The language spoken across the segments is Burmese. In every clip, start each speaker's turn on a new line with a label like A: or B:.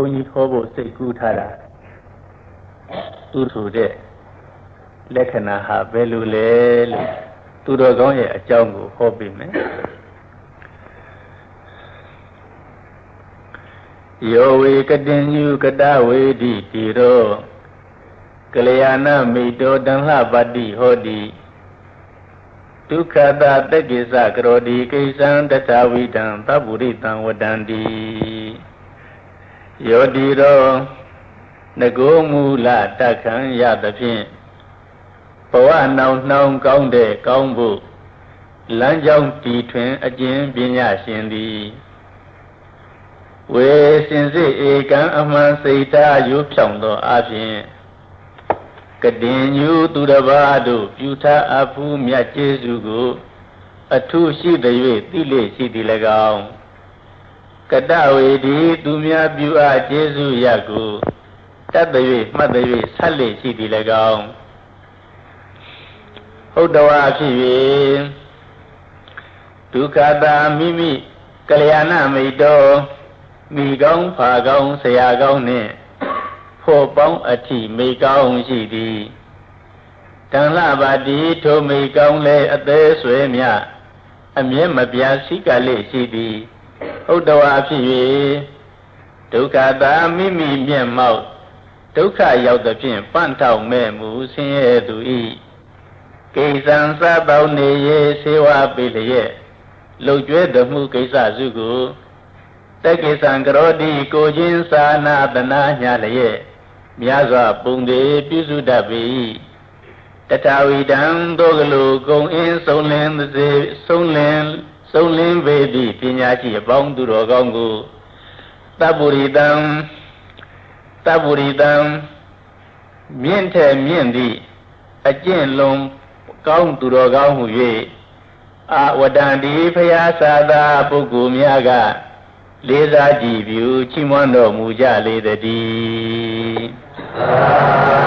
A: ုန်းကြီးဟောဖို့စိတ်ကူးထားတာသူဆိုတဲ့လက္ခဏာဟာဘယ်လိုလဲလို့သူတော်ကောင်းရဲ့အကြောင်းကိုဟောပြမယ်ယောဝေကတင်ညုကတဝေတိတိရောကလျာဏမိတောတံလှပတ္တိဟောတိဒုက္ခတာတက္ကိစ္စကရောတိကိစ္စံတထဝိတံသဗ္ဗုရိတံဝတန္တိ ယောတိရောငကိုမူလတခံရသဖြင့်ဘဝနောင်နှောင်းကောင်းတဲ့ကောင်းဖို့လမ်းကြောင်းတည်ထွင်အကျဉ်ပညာရှင်သည်ဝေစင်စစ်ဧကံအမှန်စိတ်ထားရုပ်ဖြောင်သောအပြင်ကတင်ညူသူတစ်ပါးတို့ပြုထားအဖူးမြတ်ကျေးဇူးကို အထုရှိသည်၍သိလေရှိသည်၎င်း ကတဝေဒီသူများပြုအားကျေးဇူးရကိုတတ်သည်၍မှတ်သည်၍ဆက်လေရှိသည်၎င်းဟုတ်တော်အဖြစ်၍ဒုက္ခတာမိမိကလျာဏမိတ်တော်မိကောင်းဖာကောင်းဆရာကောင်းနှင့်ဖို့ပေါင်းအထိမိကောင်းရှိသည်တန်လှပါတိထိုမိကောင်းလဲအသေးဆွေမြအမြဲမပြာစိကလေးရှိသည် ဟုတ်တော်အဖြစ်၍ဒုက္ခတာမိမိမျက်မှောက်ဒုက္ခရောက်သဖြင့်ပန့်ထောက်မဲ့မူဆင်းရဲသူဤကိစ္စံစပေါင်းနေရေစေဝပိလျက်လှုပ်ကြွဲသမှုကိစ္စစုကိုတက္ကိသံကရောတိကိုချင်းသာနာတနာညာလျက်မြတ်စွာပုံသေးပြုစုတတ်ပေ၏တထဝီတံသောကလူဂုံအင်းဆုံးလင်းသေဆုံးလင်း ဆုံးလင်းပေသည့်ပညာရှိအပေါင်းသူတော်ကောင်းကိုတပ္ပုရိတံတပ္ပုရိတံမြင့်ထဲမြင့်သည့်အကျင့်လုံးကောင်းသူတော်ကောင်းဟု၍အာဝတ္တန္တိဖယားသာသာပုဂ္ဂိုလ်များကလေးစားကြည်ပြုချီးမွမ်းတော်မူကြလေတည်း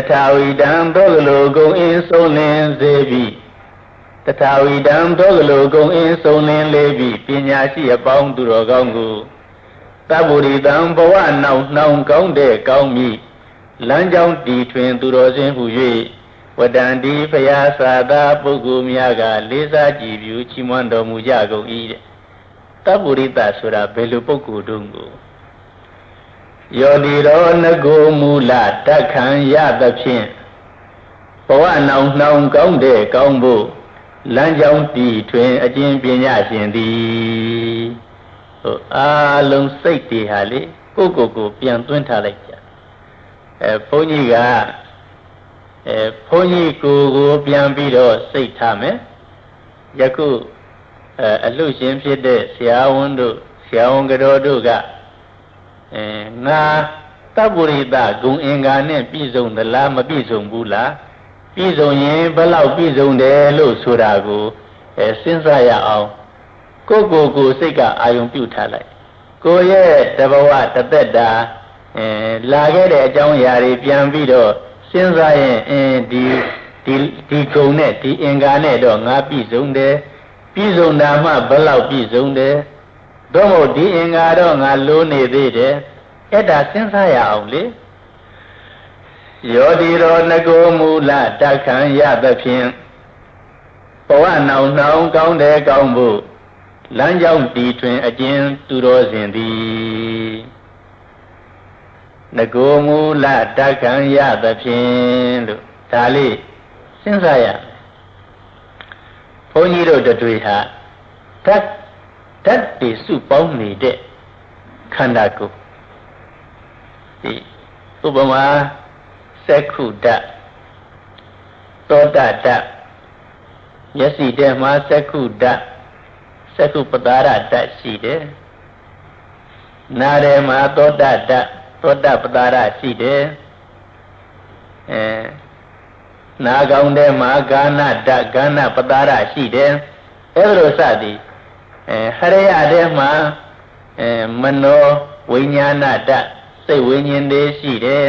A: တထာဝိတံသောကလိုဂုံအင်းဆုံးလင်းစေပြီတထာဝိတံသောကလိုဂုံအင်းဆုံးလင်းလေးပြီပညာရှိအပေါင်းသူတော်ကောင်းကိုတဗ္ဗုရိတံဘဝနောက်နှောင်ကောင်းတဲ့ကောင်းမြည်လမ်းကြောင်းတည်ထွင်သူတော်စင်ဟု၍ဝတ္တန္တိဖယားသာသာပုဂ္ဂိုလ်များကလေးစားကြည်ပြုချီးမွမ်းတော်မူကြကုန်၏တဲ့တပ္ပုရိတဆိုတာဘယ်လိုပုဂ္ဂိုလ်တုံးကို ယောတိရောငကိုမူလတတ်ခံရသဖြင့်ဘဝနောင်နှောင်ကောင်းတဲ့ကောင်းဖို့လမ်းကြောင်းတည်ထွင်အကျဉ်ပညာရှင်သည်ဟိုအားလုံးစိတ်တွေဟာလေကိုယ့်ကိုယ်ကိုပြန်သွင်းထားလိုက်ကြအဲဘုန်းကြီးကအဲဘုန်းကြီးကိုကိုပြန်ပြီးတော့စိတ်ထားမယ်ယခုအဲအလှရှင်ဖြစ်တဲ့ဆရာဝန်တို့ဆရာဝန်ကတော်တို့က အဲငါတပ္ပုရိသဂုံအင်္ဂါနဲ့ပြည့်စုံသလားမပြည့်စုံဘူးလားပြည့်စုံရင်ဘယ်လောက်ပြည့်စုံတယ်လို့ဆိုတာကိုအဲစဉ်းစားရအောင်ကိုကိုကိုစိတ်ကအာယုံပြုတ်ထားလိုက်ကိုရဲ့တဘဝတသက်တာအဲလာခဲ့တဲ့အကြောင်းအရာတွေပြန်ပြီးတော့စဉ်းစားရင်အင်းဒီဒီဒီကုံနဲ့ဒီအင်္ဂါနဲ့တော့ငါပြည့်စုံတယ်ပြည့်စုံတာမှဘယ်လောက်ပြည့်စုံတယ် သို့မဟုတ်ဒီအင်္ဂါတော့ငါလိုနေသေးတယ်အဲ့ဒါစဉ်းစားရအောင်လေယောဒီရောငကိုမူလတခံရသဖြင့်ဘဝနောင်နှောင်ကောင်းတယ်ကောင်းဖို့လမ်းကြောင်းတည်ထွင်အကျဉ်သူတော်စင်သည်ငကိုမူလတခံရသဖြင့်လို့ဒါလေးစဉ်းစားရဘုန်းကြီးတို့တွေဟာဓာတ် ဓာတ်တွေစုပေါင်းနေတဲ့ခန္ဓာကိုယ်ဒီဥပမာစက္ခုဓာတ်သောတဓာတ်မျက်စိထဲမှာစက္ခုဓာတ်စက္ခုပတာရဓာတ်ရှိတယ်နားထဲမှာသောတဓာတ်သောတပတာရရှိတယ်အဲနာကောင်းထဲမှာဂာနဓာတ်ဂာနပတာရရှိတယ်အဲလိုစသည် အဲဟရယထဲမှာအဲမနောဝိညာဏဓာတ်စိတ်ဝိညာဉ်တွေရှိတယ်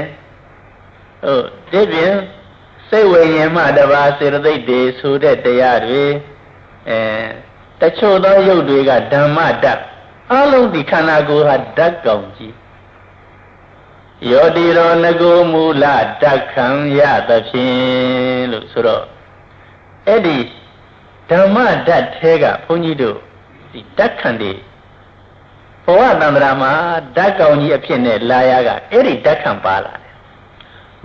A: ဟုတ်ဒီပြင်စိတ်ဝိညာဉ်မှတပါစေတသိက်တွေဆိုတဲ့တရားတွေအဲတချို့သောရုပ်တွေကဓမ္မဓာတ်အလုံးဒီခန္ဓာကိုယ်ဟာဓာတ်ကောင်ကြီးယောတိရောငကိုမူလဓာတ်ခံရသဖြင့်လို့ဆိုတော့အဲ့ဒီဓမ္မဓာတ်ထဲကဘုန်းကြီးတို့ ဒီဓာတ်ခံတွေဘဝတန္တရာမှာဓာတ်ကောင်ကြီးအဖြစ်နဲ့လာရကအဲ့ဒီဓာတ်ခံပါလာတယ်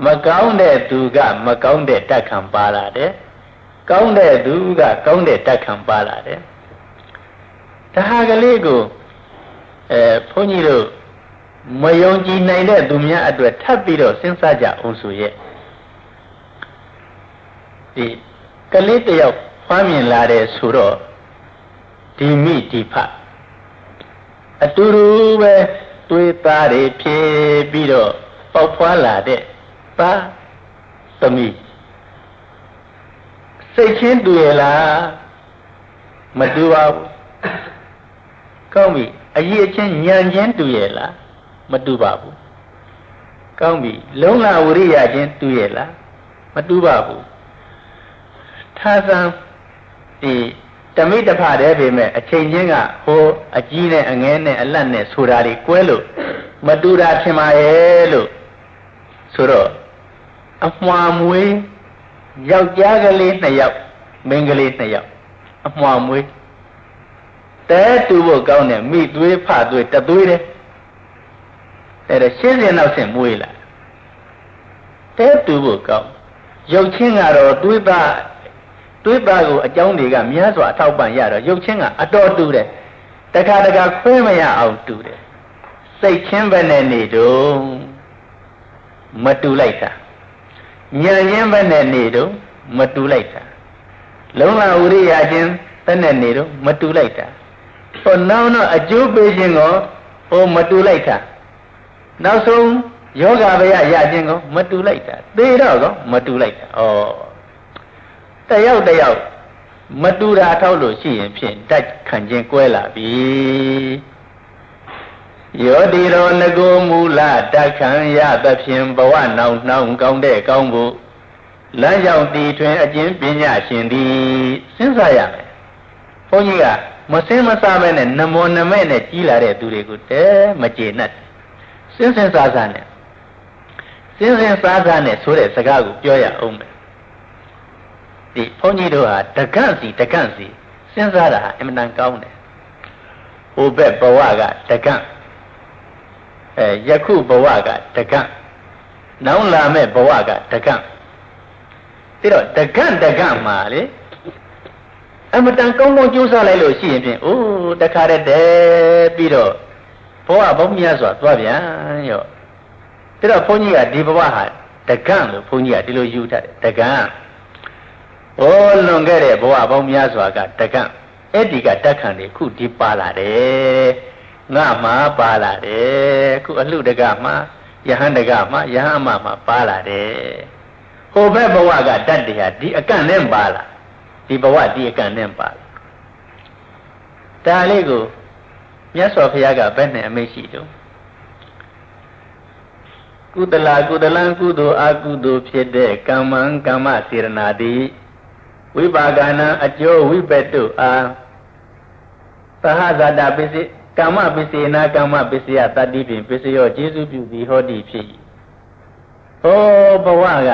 A: မကောင်းတဲ့သူက မကောင်းတဲ့ဓာတ်ခံပါလာတယ်ကောင်းတဲ့သူကကောင်းတဲ့ဓာတ်ခံပါလာတယ်ဒါဟာကလေးကိုအဲဘုန်းကြီးတို့မယုံကြည်နိုင်တဲ့သူများအတွက်ထပ်ပြီးတော့စဉ်းစားကြအောင်ဆိုရဲ့ဒီကလေးတယောက်ဖွားမြင်လာတယ်ဆိုတော့ ဒီမိဒီဖအတူတူပဲတွေးသားတွေဖြေပြီးတော့ပေါက်ဖွားလာတဲ့ပါသမီးစိတ်ချင်းတူရလားမတူပါဘူးကောင်းပြီအရေးအချင်းညံချင်းတူရလားမတူပါဘူးကောင်းပြီလုံးလာဝရိယချင်းတူရလားမတူပါဘူးထာသံဒီ တမိတဖတဲ့ပေမဲ့အချိန်ချင်းကဟိုအကြီးနဲ့အငဲနဲ့အလတ်နဲ့ဆိုတာတွေကွဲလို့မတူတာထင်ပါရဲ့လို့ဆိုတော့အမွာမွေးယောက်ျားကလေးနှစ်ယောက်မိန်းကလေးနှစ်ယောက်အမွာမွေးတဲတူဖို့ကောင်းတယ်မိသွေးဖသွေးတသွေးတဲ့အဲ့ဒါရှင်းစင်နောက်ဆင်မွေးလာတဲတူဖို့ကောင်းရုပ်ချင်းကတော့တွေးပါ တွေးပါကိုအကြောင်းတွေကများစွာအထောက်ပံ့ရတော့ရုပ်ချင်းကအတော်တူတယ်တခါတခါခွဲမရအောင်တူတယ်စိတ်ချင်းပဲနဲ့နေတော့မတူလိုက်တာညံရင်ပဲနဲ့နေတော့မတူလိုက်တာလုံးလာဥရိယာချင်းပဲနဲ့နေတော့မတူလိုက်တာဟောနောက်တော့အကျိုးပေးခြင်းကိုဟောမတူလိုက်တာနောက်ဆုံးယောဂဗျာရခြင်းကိုမတူလိုက်တာသေတော့ကောမတူလိုက်တာဩ တယောက်တယောက်မတူတာထောက်လို့ရှိရင်ဖြင့်တက်ခံခြင်းကွဲလာပြီယောတိရောငကိုမူလတက်ခံရသဖြင့်ဘဝနောင်နှောင်းကောင်းတဲ့ကောင်းဖို့လမ်းကြောင်းတည်ထွင်အကျင့်ပညာရှင်သည်စဉ်းစားရမယ်ဘုန်းကြီးကမစင်းမစားမဲနဲ့နမောနမဲနဲ့ကြီးလာတဲ့သူတွေကိုတဲမကျေနပ်စင်းစင်းစားစားနဲ့စင်းစင်းစားစားနဲ့ဆိုတဲ့စကားကိုပြောရအောင်မယ် ဒီဘုန်းကြီးတို့ဟာတကန့်စီတကန့်စီစဉ်းစားတာဟာအမှန်တန်ကောင်းတယ်ဟိုဘက်ဘဝကတကန့်အဲယခုဘဝကတကန့်နောင်လာမဲ့ဘဝကတကန့်ပြီးတော့တကန့်တကန့်မှာလေအမတန်ကောင်းကောင်းကြိုးစားလိုက်လို့ရှိရင်ဖြင့်အိုးတခါတည်းတည်းပြီးတော့ဘဝဘုံမြတ်စွာသွားပြန်ရော့ဒါတော့ဘုန်းကြီးကဒီဘဝဟာတကန့်လို့ဘုန်းကြီးကဒီလိုယူထားတယ်တကန့် ဟောလွန်ခဲ့တဲ့ဘဝဘုံမြတ်စွာကတကန့်အဲ့ဒီကတက်ခံတွေခုဒီပါလာတယ်ငါမှပါလာတယ်ခုအလှတကမှယဟန်တကမှယဟန်အမမှပါလာတယ်ဟိုဘက်ဘဝကတတ်တရားဒီအကန့်နဲ့ပါလာဒီဘဝဒီအကန့်နဲ့ပါလာဒါလေးကိုမြတ်စွာဘုရားကဘယ်နဲ့အမိတ်ရှိတော့ကုသလကုသလံကုသိုလ်အကုသိုလ်ဖြစ်တဲ့ကမ္မံကမ္မစေရနာတိ ဝိပါကနာအကျိုးဝိပတုအာသဟဇာတပစ္စည်းကမ္မပစ္စေနာကမ္မပစ္စယတတ္တိဖြင့်ပစ္စယောကျေစုပြုသည်ဟောတိဖြစ်၏ဟောဘဝက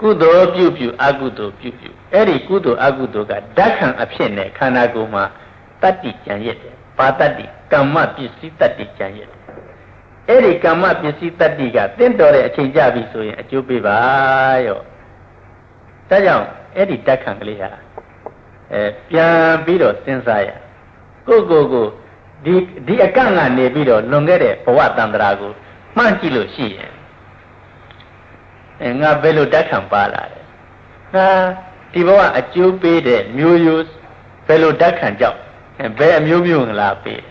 A: ကုသိုလ်ပြုပြုအကုသိုလ်ပြုပြုအဲ့ဒီကုသိုလ်အကုသိုလ်ကဓာတ်ခံအဖြစ်နဲ့ခန္ဓာကိုယ်မှာတတ္တိကြံရက်တယ်ပါတတ္တိကမ္မပစ္စည်းတတ္တိကြံရက်တယ်အဲ့ဒီကမ္မပစ္စည်းတတ္တိကတင့်တော်တဲ့အချိန်ကြပြီဆိုရင်အကျိုးပေးပါရောဒါကြောင့် အဲ့ဒီဓာတ်ခံကလေးဟာအဲပြန်ပြီးတော့စဉ်းစားရကိုကိုကိုဒီဒီအကန့်ကနေပြီးတော့လွန်ခဲ့တဲ့ဘဝတန်ត្រာကိုမှန်းကြည့်လို့ရှိရင်အဲငါဘယ်လိုတက်ခံပါလာလဲငါဒီဘဝအကျိုးပေးတဲ့မျိုးရိုးဘယ်လိုတက်ခံကြောက်ဘယ်အမျိုးမျိုးလာပေး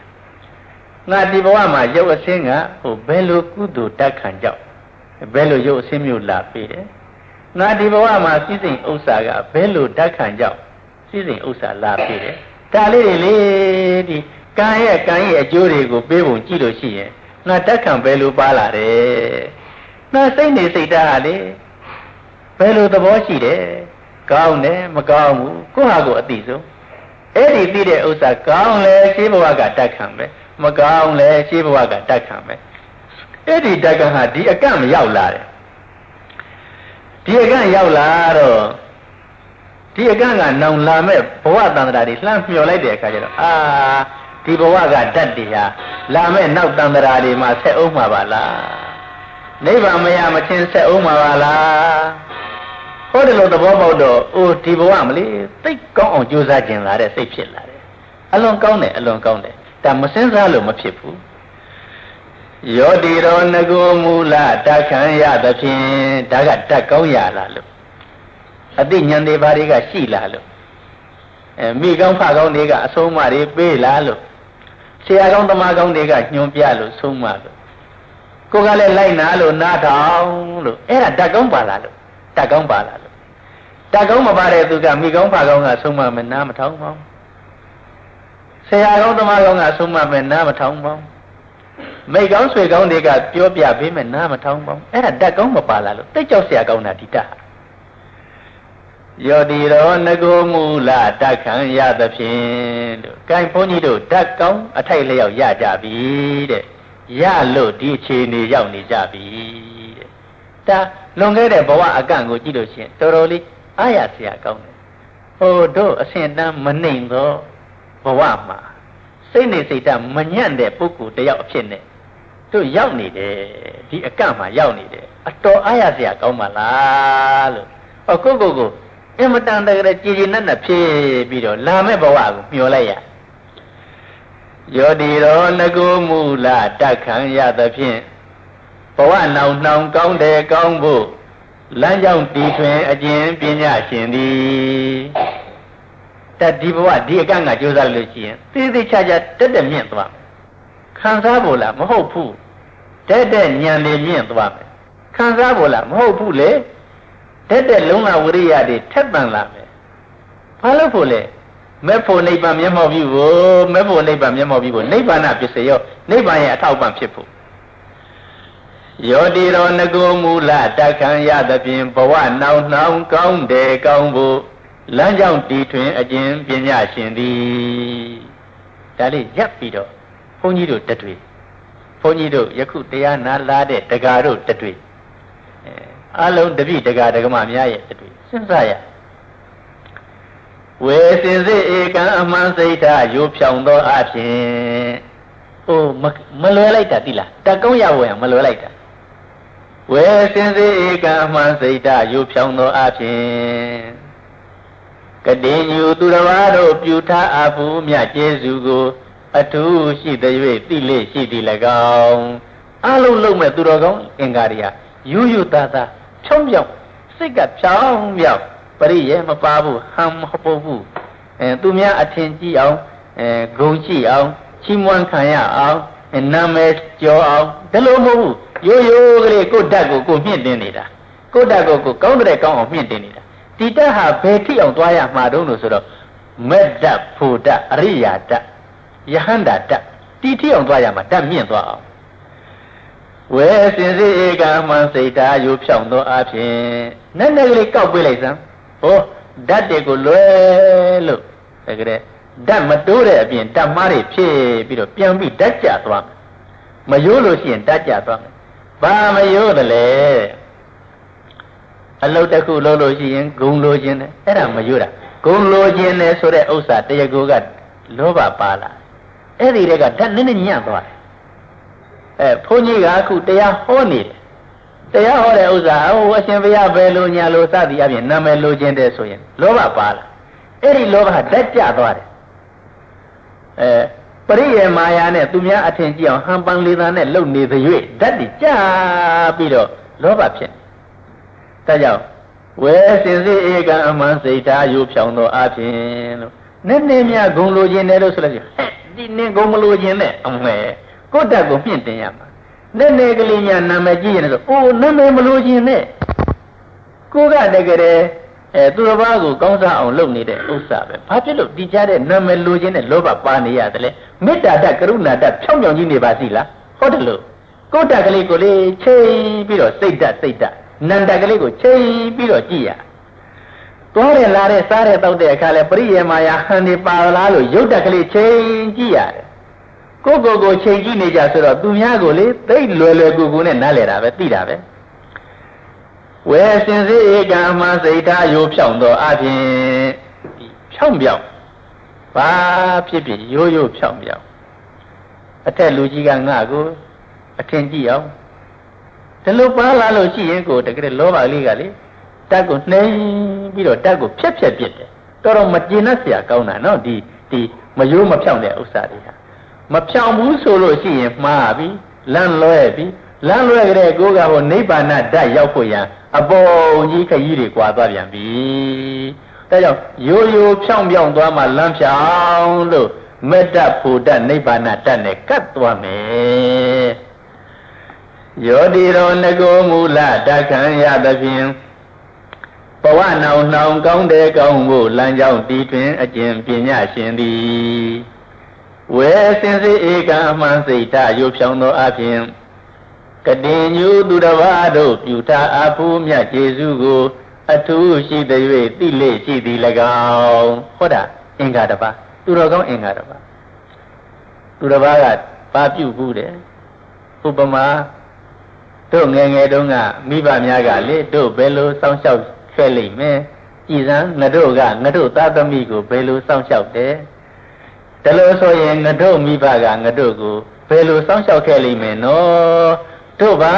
A: ငါဒီဘဝမှာရုပ်အစင်းကဟိုဘယ်လိုကုသိုလ်တက်ခံကြောက်ဘယ်လိုရုပ်အစင်းမျိုးလာပေးတယ် ငါဒီဘဝမှာစိစိမ်ဥစ္စာကဘယ်လိုတက်ခံကြောက်စိစိမ်ဥစ္စာလာပေးတယ်ဒါလေးတွေလေဒီကံရဲ့ကံရဲ့အကျိုးတွေကိုပေးပုံကြည့်လို့ရှိရင်ငါတက်ခံပဲလို့ပါလာတယ်ငါစိတ်နေစိတ်ဓာတ်ဟာလေဘယ်လိုသဘောရှိတယ်ကောင်းတယ်မကောင်းဘူးကိုယ့်ဟာကိုယ်အတိဆုံးအဲ့ဒီသိတဲ့ဥစ္စာကောင်းလဲရှင်းဘဝကတတ်ခံပဲမကောင်းလဲရှင်းဘဝကတတ်ခံပဲအဲ့ဒီတတ်ခံဟာဒီအကန့်မရောက်လာတယ် ဒီအကန့်ရောက်လာတော့ဒီအကန့်ကနောင်လာမဲ့ဘဝတန္တရာတွေလှမ်းမျောလိုက်တဲ့အခါကျတော့အာဒီဘဝကဓာတ်တွေဟာလာမဲ့နောက်တန္တရာတွေမှာဆက်အောင်မှာပါလားနိဗ္ဗာန်မရမချင်းဆက်အောင်မှာပါလားဟောဒီလိုသဘောပေါက်တော့အိုးဒီဘဝမလေးသိကောင်းအောင်ကြိုးစားကျင်လာတဲ့စိတ်ဖြစ်လာတယ်အလွန်ကောင်းတယ်အလွန်ကောင်းတယ်ဒါမစင်းစားလို့မဖြစ်ဘူး ယောတိရောငကိုမူလတခံရသဖြင့်ဒါကတတ်ကောင်းရလားလို့အသိဉာဏ်တွေဘာတွေကရှိလားလို့အဲမိကောင်းဖကောင်းတွေကအဆုံးအမတွေပေးလားလို့ဆရာကောင်းသမားကောင်းတွေကညွှန်ပြလို့ဆုံးမလို့ကိုကလည်းလိုက်နာလို့နားထောင်လို့အဲ့ဒါတတ်ကောင်းပါလားလို့တတ်ကောင်းပါလားလို့တတ်ကောင်းမပါတဲ့သူကမိကောင်းဖကောင်းကဆုံးမမယ်နားမထောင်ပါဘူးဆရာကောင်းသမားကောင်းကဆုံးမမယ်နားမထောင်ပါဘူး မိကောင်းဆွေကောင်းတွေကပြောပြပေးမယ်နားမထောင်ပါဘူးအဲ့ဒါတတ်ကောင်းမပါလားလို့တိတ်ကြောက်ဆရာကောင်းတာဒီတတ်ယောတိရောငကိုမူလတတ်ခံရသဖြင့်တို့ကဲဘုန်းကြီးတို့ဓာတ်ကောင်းအထိုက်လျောက်ရကြပြီတဲ့ရလို့ဒီအခြေအနေရောက်နေကြပြီတဲ့ဒါလွန်ခဲ့တဲ့ဘဝအကန့်ကိုကြည့်လို့ရှိရင်တော်တော်လေးအားရစရာကောင်းတယ်ဟိုတို့အစဉ်တန်းမနှိမ်သောဘဝမှာစိတ်နေစိတ်ဓာတ်မညံ့တဲ့ပုဂ္ဂိုလ်တယောက်အဖြစ်နဲ့ တို့ရောက်နေတယ်ဒီအကန့်မှာရောက်နေတယ်အတော်အားရစရာကောင်းပါလားလို့ဟောကိုကိုကိုအင်မတန်တကယ်ကြည်ကြည်နက်နက်ဖြစ်ပြီးတော့လာမဲ့ဘဝကိုမျှော်လိုက်ရယောဒီရောငကိုမူလတတ်ခံရသဖြင့်ဘဝနောင်နှောင်ကောင်းတယ်ကောင်းဖို့လမ်းကြောင်းတည်ထွင်အကျင့်ပညာရှင်သည်တတ်ဒီဘဝဒီအကန့်ကကြိုးစားလို့ရှိရင်သေသေးချာချာတက်တက်မြင့်သွား ခံစားဖို့လားမဟုတ်ဘူးတက်တက်ညံနေမြင့်သွားမယ်ခံစားဖို့လားမဟုတ်ဘူးလေတက်တဲ့လုံလဝရိယတွေထက်ပန်လာမယ်ဘာလို့ဖို့လဲမဲ့ဖို့နိဗ္ဗာန်မျက်မှောက်ပြုဖို့မဲ့ဖို့နိဗ္ဗာန်မျက်မှောက်ပြုဖို့နိဗ္ဗာန်ပစ္စယောနိဗ္ဗာန်ရဲ့အထောက်ပံ့ဖြစ်ဖို့ယောတိရောငကိုမူလတက္ခံရသဖြင့်ဘဝနောင်နှောင်းကောင်းတယ်ကောင်းဖို့လမ်းကြောင်းတည်ထွင်အကျင့်ပညာရှင်သည်ဒါလေးရပ်ပြီးတော့ ဘုန်းကြီးတို့တတွေ့ဘုန်းကြီးတို့ယခုတရားနာလာတဲ့တကာတို့တတွေ့အလုံးတပိတကာဒကမများရဲ့အတွေ့စဉ်းစားရဝေစင်စစ်ဧကံအမှန်စိတ်ဓာရိုးဖြောင်သောအဖြစ်ဟိုမလွယ်လိုက်တာတိလားတကုံးရဝယ်မလွယ်လိုက်တာဝေစင်စစ်ဧကံအမှန်စိတ်ဓာရိုးဖြောင်သောအဖြစ်ကတိညူသူတော်ဘာတို့ပြုထားအပ်ဘူးမြတ်ကျေးဇူးကို အထူးရှိသည်၍သိလေရှိသည်၎င်းအလုံးလုံးမဲ့သူတော်ကောင်းအင်္ဂါတွေဟာယူယူသားသားဖြုံးပြောင်းစိတ်ကဖြောင်းပြောင်းပရိယေမပါဘူးဟမ်မဟုတ်ဘူးအဲသူများအထင်ကြီးအောင်အဲဂုံရှိအောင်ချီးမွမ်းခံရအောင်နာမည်ကျော်အောင်ဒါလိုမဟုတ်ဘူးရိုးရိုးကလေးကိုဓာတ်ကိုကိုမြင့်တင်နေတာကိုဓာတ်ကိုကိုကောင်းတဲ့ကောင်းအောင်မြင့်တင်နေတာဒီတက်ဟာဘယ်ထိအောင်သွားရမှာတုံးလို့ဆိုတော့မေတ္တဖို့တအရိယာတ ယဟန္တာတတီထိအောင်သွားရမှာဓာတ်မြင့်သွားအောင်ဝဲစင်စစ်ဧကမှန်စိတ်ဓာယူဖြောင်းသောအဖြစ်နဲ့နဲ့ကလေးကောက်ပေးလိုက်စမ်းဟောဓာတ်တွေကိုလွယ်လို့တကယ်ဓာတ်မတိုးတဲ့အပြင်ဓာတ်မားတွေဖြစ်ပြီးတော့ပြန်ပြီးဓာတ်ကျသွားမယိုးလို့ရှိရင်ဓာတ်ကျသွားမယ်ဘာမယိုးတယ်လဲအလုတ်တစ်ခုလုပ်လို့ရှိရင်ဂုံလိုခြင်းတယ်အဲ့ဒါမယိုးတာဂုံလိုခြင်းတယ်ဆိုတဲ့ဥစ္စာတရားကိုကလောဘပါလာ အဲ့ဒီတည်းကဓာတ်နည်းနည်းညံ့သွားတယ်အဲဘုန်းကြီးကအခုတရားဟောနေတယ်တရားဟောတဲ့ဥစ္စာဟိုအရှင်ဘုရားဘယ်လိုညာလိုစသည်အပြင်နာမည်လိုခြင်းတဲ့ဆိုရင်လောဘပါလာအဲ့ဒီလောဘဓာတ်ကျသွားတယ်အဲပရိယေမာယာနဲ့သူများအထင်ကြီးအောင်ဟန်ပန်လေးသားနဲ့လုံနေသရွေ့ဓာတ်ကြီးကြာပြီးတော့လောဘဖြစ်ဒါကြောင့်ဝဲစင်စစ်ဧကအမှန်စိတ်ဓာတ်ယူဖြောင်းသောအဖြစ်လို့နည်းနည်းများဂုံလိုခြင်းတယ်လို့ဆိုလို့ရှိရင် ဒီနင်းဂုံမလိုခြင်းနဲ့အမဲကိုယ့်တက်ကိုမြင့်တင်ရမှာနဲ့နေကလေးများနာမည်ကြည့်ရင်ဆိုအိုးနာမည်မလို့ခြင်းနဲ့ကိုကတကယ်အဲသူတစ်ပါးကိုကောင်းစားအောင်လုပ်နေတဲ့ဥစ္စာပဲဘာဖြစ်လို့ဒီကြတဲ့နာမည်လိုခြင်းနဲ့လောဘပါနေရတယ်လဲမေတ္တာတကရုဏာတဖြောင်းဖြောင်းကြီးနေပါစီလားဟုတ်တယ်လို့ကိုတက်ကလေးကိုလေးချိန်ပြီးတော့စိတ်ဓာတ်စိတ်ဓာတ်နန္တကလေးကိုချိန်ပြီးတော့ကြည့်ရ သွားတယ်လာတယ်စားတယ်တောက်တဲ့အခါလဲပရိယေမာယာဟန်ဒီပါလားလို့ရုပ်တက်ကလေးချိန်ကြည့်ရတယ်ကိုကိုကိုချိန်ကြည့်နေကြဆိုတော့သူများကိုလေသိလွယ်လွယ်ကူကူနဲ့နားလည်တာပဲသိတာပဲဝေစင်စေဧကမစိတ်ထားရိုးဖြောင်းသောအပြင်ဖြောင်းပြောင်းဘာဖြစ်ဖြစ်ရိုးရိုးဖြောင်းပြောင်းအထက်လူကြီးကငါ့ကိုအထင်ကြည့်အောင်ဒီလိုပါလာလို့ရှိရင်ကိုတကယ်လောဘလေးကလေ တက်ကိုနှိမ်ပြီးတော့တက်ကိုဖြက်ဖြက်ပြစ်တယ်တော်တော်မကျေနပ်စရာကောင်းတာနော်ဒီဒီမယိုးမဖြောင့်တဲ့ဥစ္စာတွေဟာမဖြောင့်ဘူးဆိုလို့ရှိရင်မှားပြီလန့်လွဲပြီလန့်လွဲကြတဲ့ကိုယ်ကဟိုနိဗ္ဗာန်ဓာတ်ရောက်ဖို့ရန်အပေါ်ကြီးခကြီးတွေကွာသွားပြန်ပြီဒါကြောင့်ရိုးရိုးဖြောင့်ဖြောင့်သွားမှလန့်ဖြောင့်လို့မေတ္တာဖို့တတ်နိဗ္ဗာန်တတ်နဲ့ကတ်သွားမယ်ယောတိရောငကိုမူလတက္ခံရသဖြင့် ဘဝနောင်နှောင်ကောင်းတဲ့ကောင်းဖို့လမ်းကြောင်းတည်ထွင်အကျင့်ပညာရှင်သည်ဝေစင်စေဧကမှန်စိတ်ဓာရုပ်ဖြောင်းသောအဖြစ်ကတိညူသူတစ်ပါးတို့ပြုထားအဖူးမြတ်ကျေစုကို အထူးရှိသည်၍သိလေရှိသည်၎င်းဟောတာအင်္ဂါတစ်ပါးသူတော်ကောင်းအင်္ဂါတစ်ပါးသူတစ်ပါးကပါပြုဘူးတယ်ဥပမာတို့ငယ်ငယ်တုန်းကမိဘများကလေတို့ဘယ်လိုစောင့်ရှောက် ခဲ့လိမ့်မယ်ကြည်စမ်းငါတို့ကငါတို့သားသမီးကိုဘယ်လိုစောင့်ရှောက်တယ်ဒါလို့ဆိုရင်ငါတို့မိဘကငါတို့ကိုဘယ်လိုစောင့်ရှောက်ခဲ့လိမ့်မယ်နော်တို့ဘာ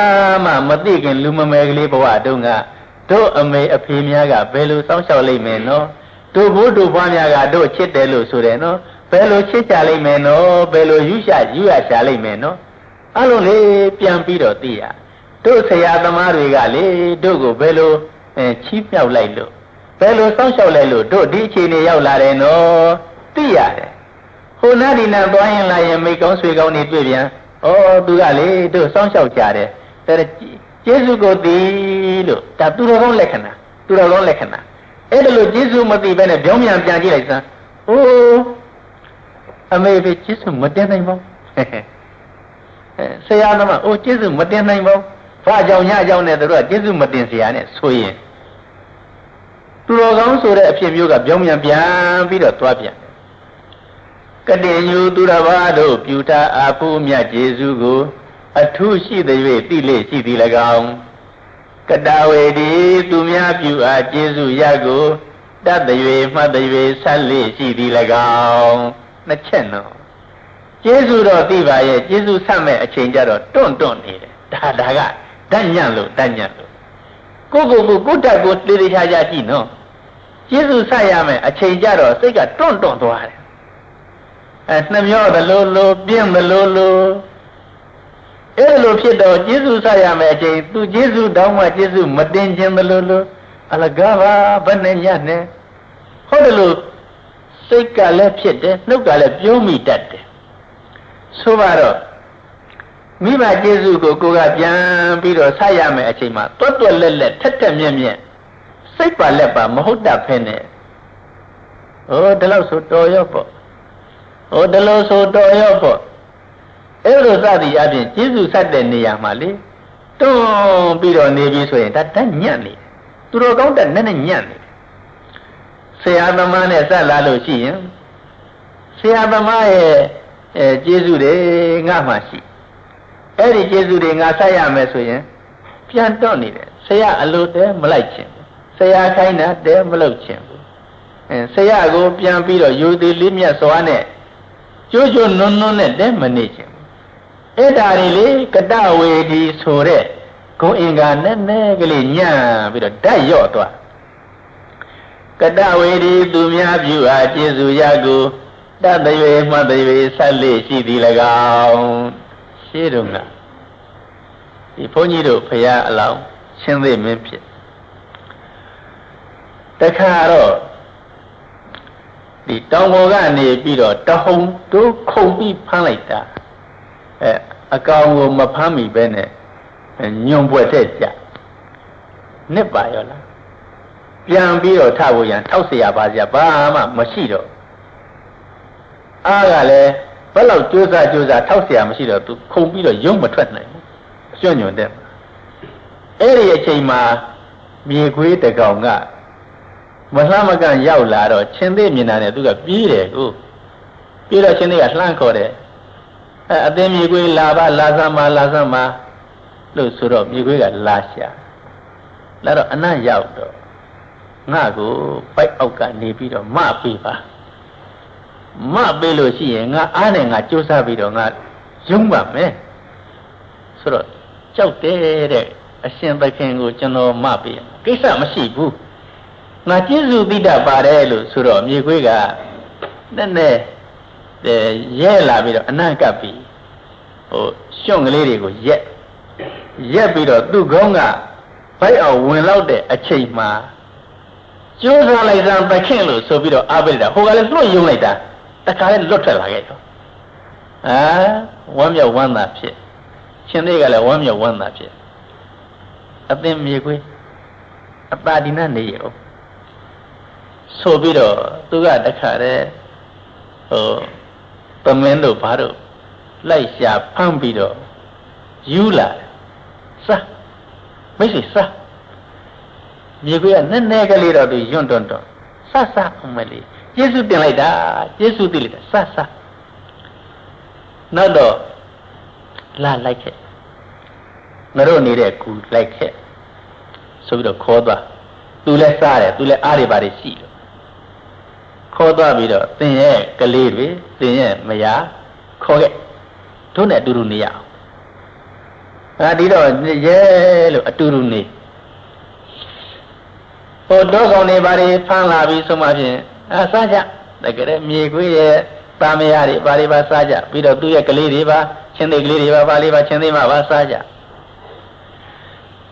A: မှမသိခင်လူမမယ်ကလေးဘဝတုန်းကတို့အမေအဖေများကဘယ်လိုစောင့်ရှောက်လိမ့်မယ်နော်တို့ဘိုးတို့ဘွားများကတို့ချစ်တယ်လို့ဆိုတယ်နော်ဘယ်လိုချစ်ကြလိမ့်မယ်နော်ဘယ်လိုယူရှာယူရရှာလိမ့်မယ်နော်အဲ့လိုလေပြန်ပြီးတော့သိရတို့ဆရာသမားတွေကလေတို့ကိုဘယ်လို အဲချီးမြှောက်လိုက်လို့ဘယ်လိုစောင့်ရှောက်လိုက်လို့တို့ဒီအခြေအနေရောက်လာတယ်နော်သိရတယ်ဟိုနာဒီနာသွားရင်လာရင်မိကောင်းဆွေကောင်းတွေတွေ့ပြန်ဩသူကလေတို့စောင့်ရှောက်ကြတယ်ဒါကျေးဇူးကိုသိလို့ဒါသူတော်ကောင်းလက္ခဏာသူတော်ကောင်းလက္ခဏာအဲ့ဒါလို့ကျေးဇူးမသိဘဲနဲ့ပြောင်းပြန်ပြန်ကြည့်လိုက်စမ်းအိုးအမေပဲကျေးဇူးမတင်နိုင်ပါဘူးဆရာသမားအိုကျေးဇူးမတင်နိုင်ပါဘူး။ဘာကြောင့်ညကြောင့်နဲ့တို့ကကျေးဇူးမတင်ဆရာနဲ့ဆိုရင် တော်ကောင်းဆိုတဲ့အဖြစ်မျိုးကပြောင်းပြန်ပြန်ပြီးတော့သွားပြန်ကတိညူသူတော်ဘာတို့ပြုထားအာဖုမြတ်ကျေးဇူးကို အထုရှိသည်၍သိလေရှိသည်၎င်းကတဝေဒီသူများပြုအားကျေးဇူးရကိုတတ်သည်မှတ်သည်ဆက်လေရှိသည်၎င်းနှစ်ချက်နော်ကျေးဇူးတော့သိပါရဲ့ကျေးဇူးဆက်မဲ့အချိန်ကြတော့တွန့်တွန့်နေတယ်ဒါဒါကတညံ့လို့တညံ့လို့ကိုကိုကိုကိုတက်ကိုတေးသေးချာချာကြည့်နော် ကျေးဇူးဆက်ရမယ်အချိန်ကြတော့စိတ်ကတွန့်တွန့်သွားတယ်အဲနှမျောသလိုလိုပြင်းသလိုလိုအဲ့လိုဖြစ်တော့ကျေးဇူးဆက်ရမယ်အချိန်သူကျေးဇူးတောင်းမှကျေးဇူးမတင်ခြင်းသလိုလိုအလကားပါဘယ်နဲ့ညနဲ့ဟုတ်တယ်လို့စိတ်ကလည်းဖြစ်တယ်နှုတ်ကလည်းပြုံးမိတတ်တယ်ဆိုပါတော့မိဘကျေးဇူးကိုကိုကပြန်ပြီးတော့ဆက်ရမယ်အချိန်မှာတွတ်တွတ်လက်လက်ထက်ထက်မြက်မြက် စိတ်ပါလက်ပါမဟုတ်တတ်ဖ ೇನೆ ဟိုဒီလောက်ဆိုတော်ရောပေါ့ဟိုဒီလောက်ဆိုတော်ရောပေါ့အဲ့လိုစသည်အပြင်ကျေးဇူးဆက်တဲ့နေရာမှာလေတွန်းပြီးတော့နေပြီဆိုရင်ဒါတတ်ညံ့နေသူတော်ကောင်းတက်နဲ့နဲ့ညံ့နေဆရာသမားနဲ့ဆက်လာလို့ရှိရင်ဆရာသမားရဲ့အဲကျေးဇူးတွေငါမှရှိအဲ့ဒီကျေးဇူးတွေငါဆက်ရမယ်ဆိုရင်ပြန်တော့နေတယ်ဆရာအလိုတဲမလိုက်ခြင်းဆ ရာခိုင်းတာတဲမလုပ်ခြင်းအဲဆရာကိုပြန်ပြီးတော့ယူသည်လေးမြတ်စွာနဲ့ကျိုးကျိုးနွန်းနွန်းနဲ့တဲမနေခြင်းအဲ့ဒါတွေလေကတဝေဒီဆိုတဲ့ဂုံအင်္ဂါနဲ့နဲ့ကလေးညံ့ပြီးတော့ဓာတ်ရော့သွားကတဝေဒီသူများပြုအားကျေစုရကိုတတ်တွေမှတ်တွေဆက်လေရှိသည်၎င်းရှေးတုန်းကဒီဘုန်းကြီးတို့ဖရာအလောင်းရှင်းသေးမင်းဖြစ် တခါတော့ဒီတောင်ပေါ်ကနေပြီးတော့တဟုံတို့ခုန်ပြီးဖမ်းလိုက်တာအဲအကောင်ကိုမဖမ်းမိပဲနဲ့ညွန်ပွက်တဲ့ကြနစ်ပါရောလားပြန်ပြီးတော့ထဖို့ရန်ထောက်เสียပါစရာဘာမှမရှိတော့အားကလည်းဘယ်လောက်ကြိုးစားကြိုးစားထောက်เสียမရှိတော့သူခုန်ပြီးတော့ရုံမထွက်နိုင်ဘူးအကျွညွန်တဲ့အဲ့ဒီအချိန်မှာမြေခွေးတကောင်က မလှမ်းမကန့်ရောက်လာတော့ချင်းသေးမြင်တာနဲ့သူကပြေးတယ်ကိုပြေးတော့ချင်းသေးကလှမ်းခေါ်တယ်အဲအသင်မြေခွေးလာပါလာစမ်းပါလာစမ်းပါလို့ဆိုတော့မြေခွေးကလာရှာလာတော့အနံ့ရောက်တော့ငါကိုပိုက်အောက်ကနေပြီးတော့မပေးပါမပေးလို့ရှိရင်ငါအားနဲ့ငါကြိုးစားပြီးတော့ငါယုံပါမယ်ဆိုတော့ကြောက်တယ်တဲ့အရှင်သခင်ကိုကျွန်တော်မပေးကိစ္စမရှိဘူး ငါကျေးဇူးသိတတ်ပါတယ်လို့ဆိုတော့မြေခွေးကနည်းနည်းရဲလာပြီးတော့အနံ့ကပ်ပြီးဟိုရှွန့်ကလေးတွေကိုရက်ရက်ပြီးတော့သူ့ခေါင်းကဘိုက်အောင်ဝင်လောက်တဲ့အချိန်မှာကျိုးစားလိုက်စမ်းသခင်လို့ဆိုပြီးတော့အားပေးတာဟိုကလည်းလွတ်ယုံလိုက်တာတခါလဲလွတ်ထွက်လာခဲ့တော့အာဝမ်းမြောက်ဝမ်းသာဖြစ်ရှင်သေးကလည်းဝမ်းမြောက်ဝမ်းသာဖြစ်အသင်မြေခွေးအပါဒီနနေရော ဆိုပြီးတော့သူကတခါတည်းဟိုသမင်းတို့ဘာတို့လိုက်ရှာဖမ်းပြီးတော့ယူလာစမိတ်ဆွေစမြေခွေးကနည်းနည်းကလေးတော့သူယွန့်တွန့်တွန့်စစအမလေးကျေးဇူးတင်လိုက်တာကျေးဇူးသိလိုက်တာစစနောက်တော့လာလိုက်ခဲ့ငါတို့နေတဲ့ကူလိုက်ခဲ့ဆိုပြီးတော့ခေါ်သွားသူလည်းစားတယ်သူလည်းအားတွေပါတယ်ရှိတယ် ခေါ်သွားပြီးတော့သင်ရဲ့ကလေးတွေသင်ရဲ့မယားခေါ်ခဲ့တို့နဲ့အတူတူနေရအောင်အာဒီတော့ရဲလို့အတူတူနေဟိုတော့ကောင်တွေဘာတွေဖမ်းလာပြီးဆိုမှဖြင့်အာစားကြတကယ်မြေခွေးရဲ့တာမယားတွေဘာတွေပါစားကြပြီးတော့သူ့ရဲ့ကလေးတွေပါချင်းသေးကလေးတွေပါဘာလေးပါချင်းသေးမှပါစားကြ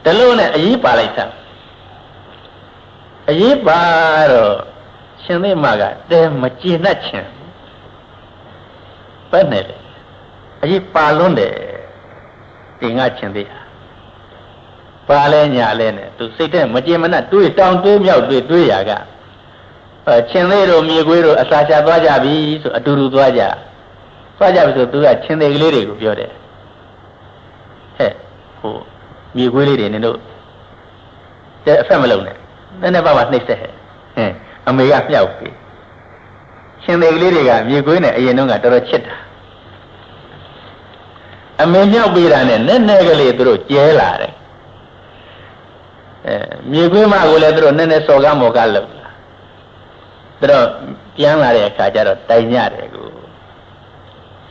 A: တလုံးနဲ့အရေးပါလိုက်တာအရေးပါတော့ ရှင်သေးမကတဲမကျေနပ်ချင်ပဲနဲ့လေအရေးပါလွန်းတယ်တင်ငါချင်သေးဟာပါလဲညာလဲနဲ့သူစိတ်ထဲမကျေမနပ်တွေးတောင်တွေးမြောက်တွေးတွေးရကအဲချင်းသေးတို့မြေခွေးတို့အစာချသွားကြပြီဆိုအတူတူသွားကြသွားကြပြီဆိုသူကချင်းသေးကလေးတွေကိုပြောတယ်ဟဲ့ဟိုမြေခွေးလေးတွေနင်တို့တဲ့အဖက်မလုံးနဲ့နည်းနည်းပါးပါနှိမ့်ဆက်ဟဲ့ဟင် အမေကမြောက်ပြီရှင်သေးကလေးတွေကမြေခွေးနဲ့အရင်တုန်းကတော်တော်ချစ်တာအမေမြောက်ပေးတာနဲ့နည်းနည်းကလေးသူတို့ကျဲလာတယ်အဲမြေခွေးမကိုလည်းသူတို့နည်းနည်းစော်ကားမော်ကားလုပ်လာသူတို့ပြန်လာတဲ့အခါကျတော့တိုင်ညတယ်ကို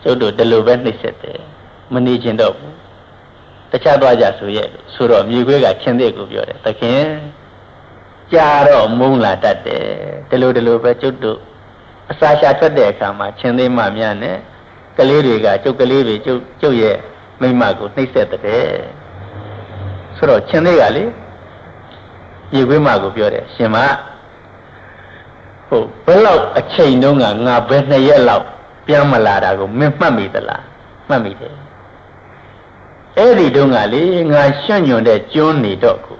A: ကျုပ်တို့ဒီလိုပဲနှိမ့်ဆက်တယ်မနေချင်တော့ဘူးတခြားသွားကြဆိုရဲ့ဆိုတော့မြေခွေးကချင်းသေးကိုပြောတယ်သခင် ကြာတော့မုန်းလာတတ်တယ်ဒီလိုဒီလိုပဲကျုပ်တို့အစာရှာထွက်တဲ့အခါမှာချင်းသေးမှများနဲ့ကလေးတွေကကျုပ်ကလေးတွေကျုပ်ကျုပ်ရဲ့မိမကိုနှိမ့်ဆက်တဲ့ဆိုတော့ချင်းသေးကလေမြေခွေးမကိုပြောတယ်ရှင်မဟုတ်ဘယ်လောက်အချိန်တုန်းကငါဘယ်နှစ်ရက်လောက်ပြန်မလာတာကိုမင်းမှတ်မိသလားမှတ်မိတယ်အဲ့ဒီတုန်းကလေငါရှွန့်ညွန်တဲ့ကျွန်းနေတော့ကို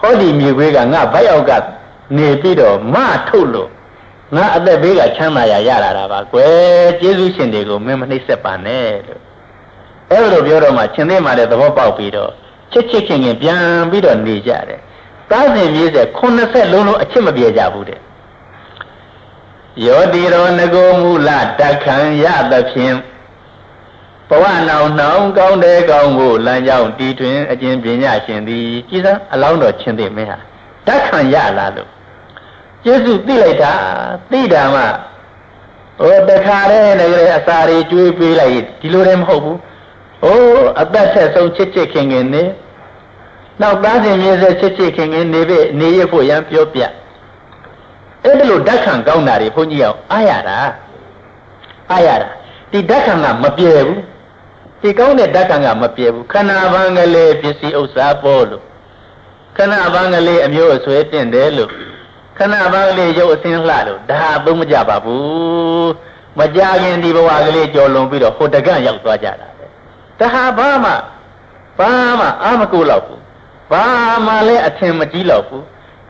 A: ဟောဒီမြေခွေးကငါဘက်ရောက်ကနေပြီးတော့မထုတ်လို့ငါအသက်ဘေးကချမ်းသာရရလာတာပါကွယ်ကျေးဇူးရှင်တွေကိုမင်းမနှိမ့်ဆက်ပါနဲ့လို့အဲ့လိုပြောတော့မှရှင်သေးမှလည်းသဘောပေါက်ပြီးတော့ချစ်ချစ်ခင်ခင်ပြန်ပြီးတော့နေကြတယ်တားစဉ်မြေးဆက်80လုံးလုံးအချစ်မပြေကြဘူးတဲ့ယောတိရောငကိုမူလတခံရသဖြင့် ဘဝနောင်နှောင်းကောင်းတဲ့ကောင်းကိုလမ်းကြောင်းတီထွင်အကျင့်ပညာရှင်သည်ကြည်စမ်းအလောင်းတော်ချင်းသိမင်းဟာတတ်ခံရလာလို့ကျေးဇူးသိလိုက်တာသိတာမှဟိုတခါတည်းလည်းအစာတွေကျွေးပေးလိုက်ဒီလိုတည်းမဟုတ်ဘူးဟိုအသက်ဆက်ဆုံးချစ်ချစ်ခင်ခင်နေနောက်သားစဉ်မြေဆက်ချစ်ချစ်ခင်ခင်နေပြီနေရဖို့ရန်ပြောပြအဲ့ဒါလို့ဓာတ်ခံကောင်းတာတွေဘုန်းကြီးအောင်အားရတာအားရတာဒီဓာတ်ခံကမပြေဘူး ဒီကောင်းတဲ့ဓာတ်ခံကမပြေဘူးခန္ဓာဘံကလေးပစ္စည်းဥစ္စာပေါ်လို့ခန္ဓာဘံကလေးအမျိုးအဆွဲတင့်တယ်လို့ခဏပန်းကလေးရုပ်အစင်းလှလို့ဒါသုံးမကြပါဘူးမကြခင်ဒီဘဝကလေးကြော်လွန်ပြီးတော့ဟိုတကန့်ရောက်သွားကြတာပဲဒါဟာဘာမှဘာမှအာမကိုလောက်ဘူးဘာမှလည်းအထင်မကြီးလောက်ဘူး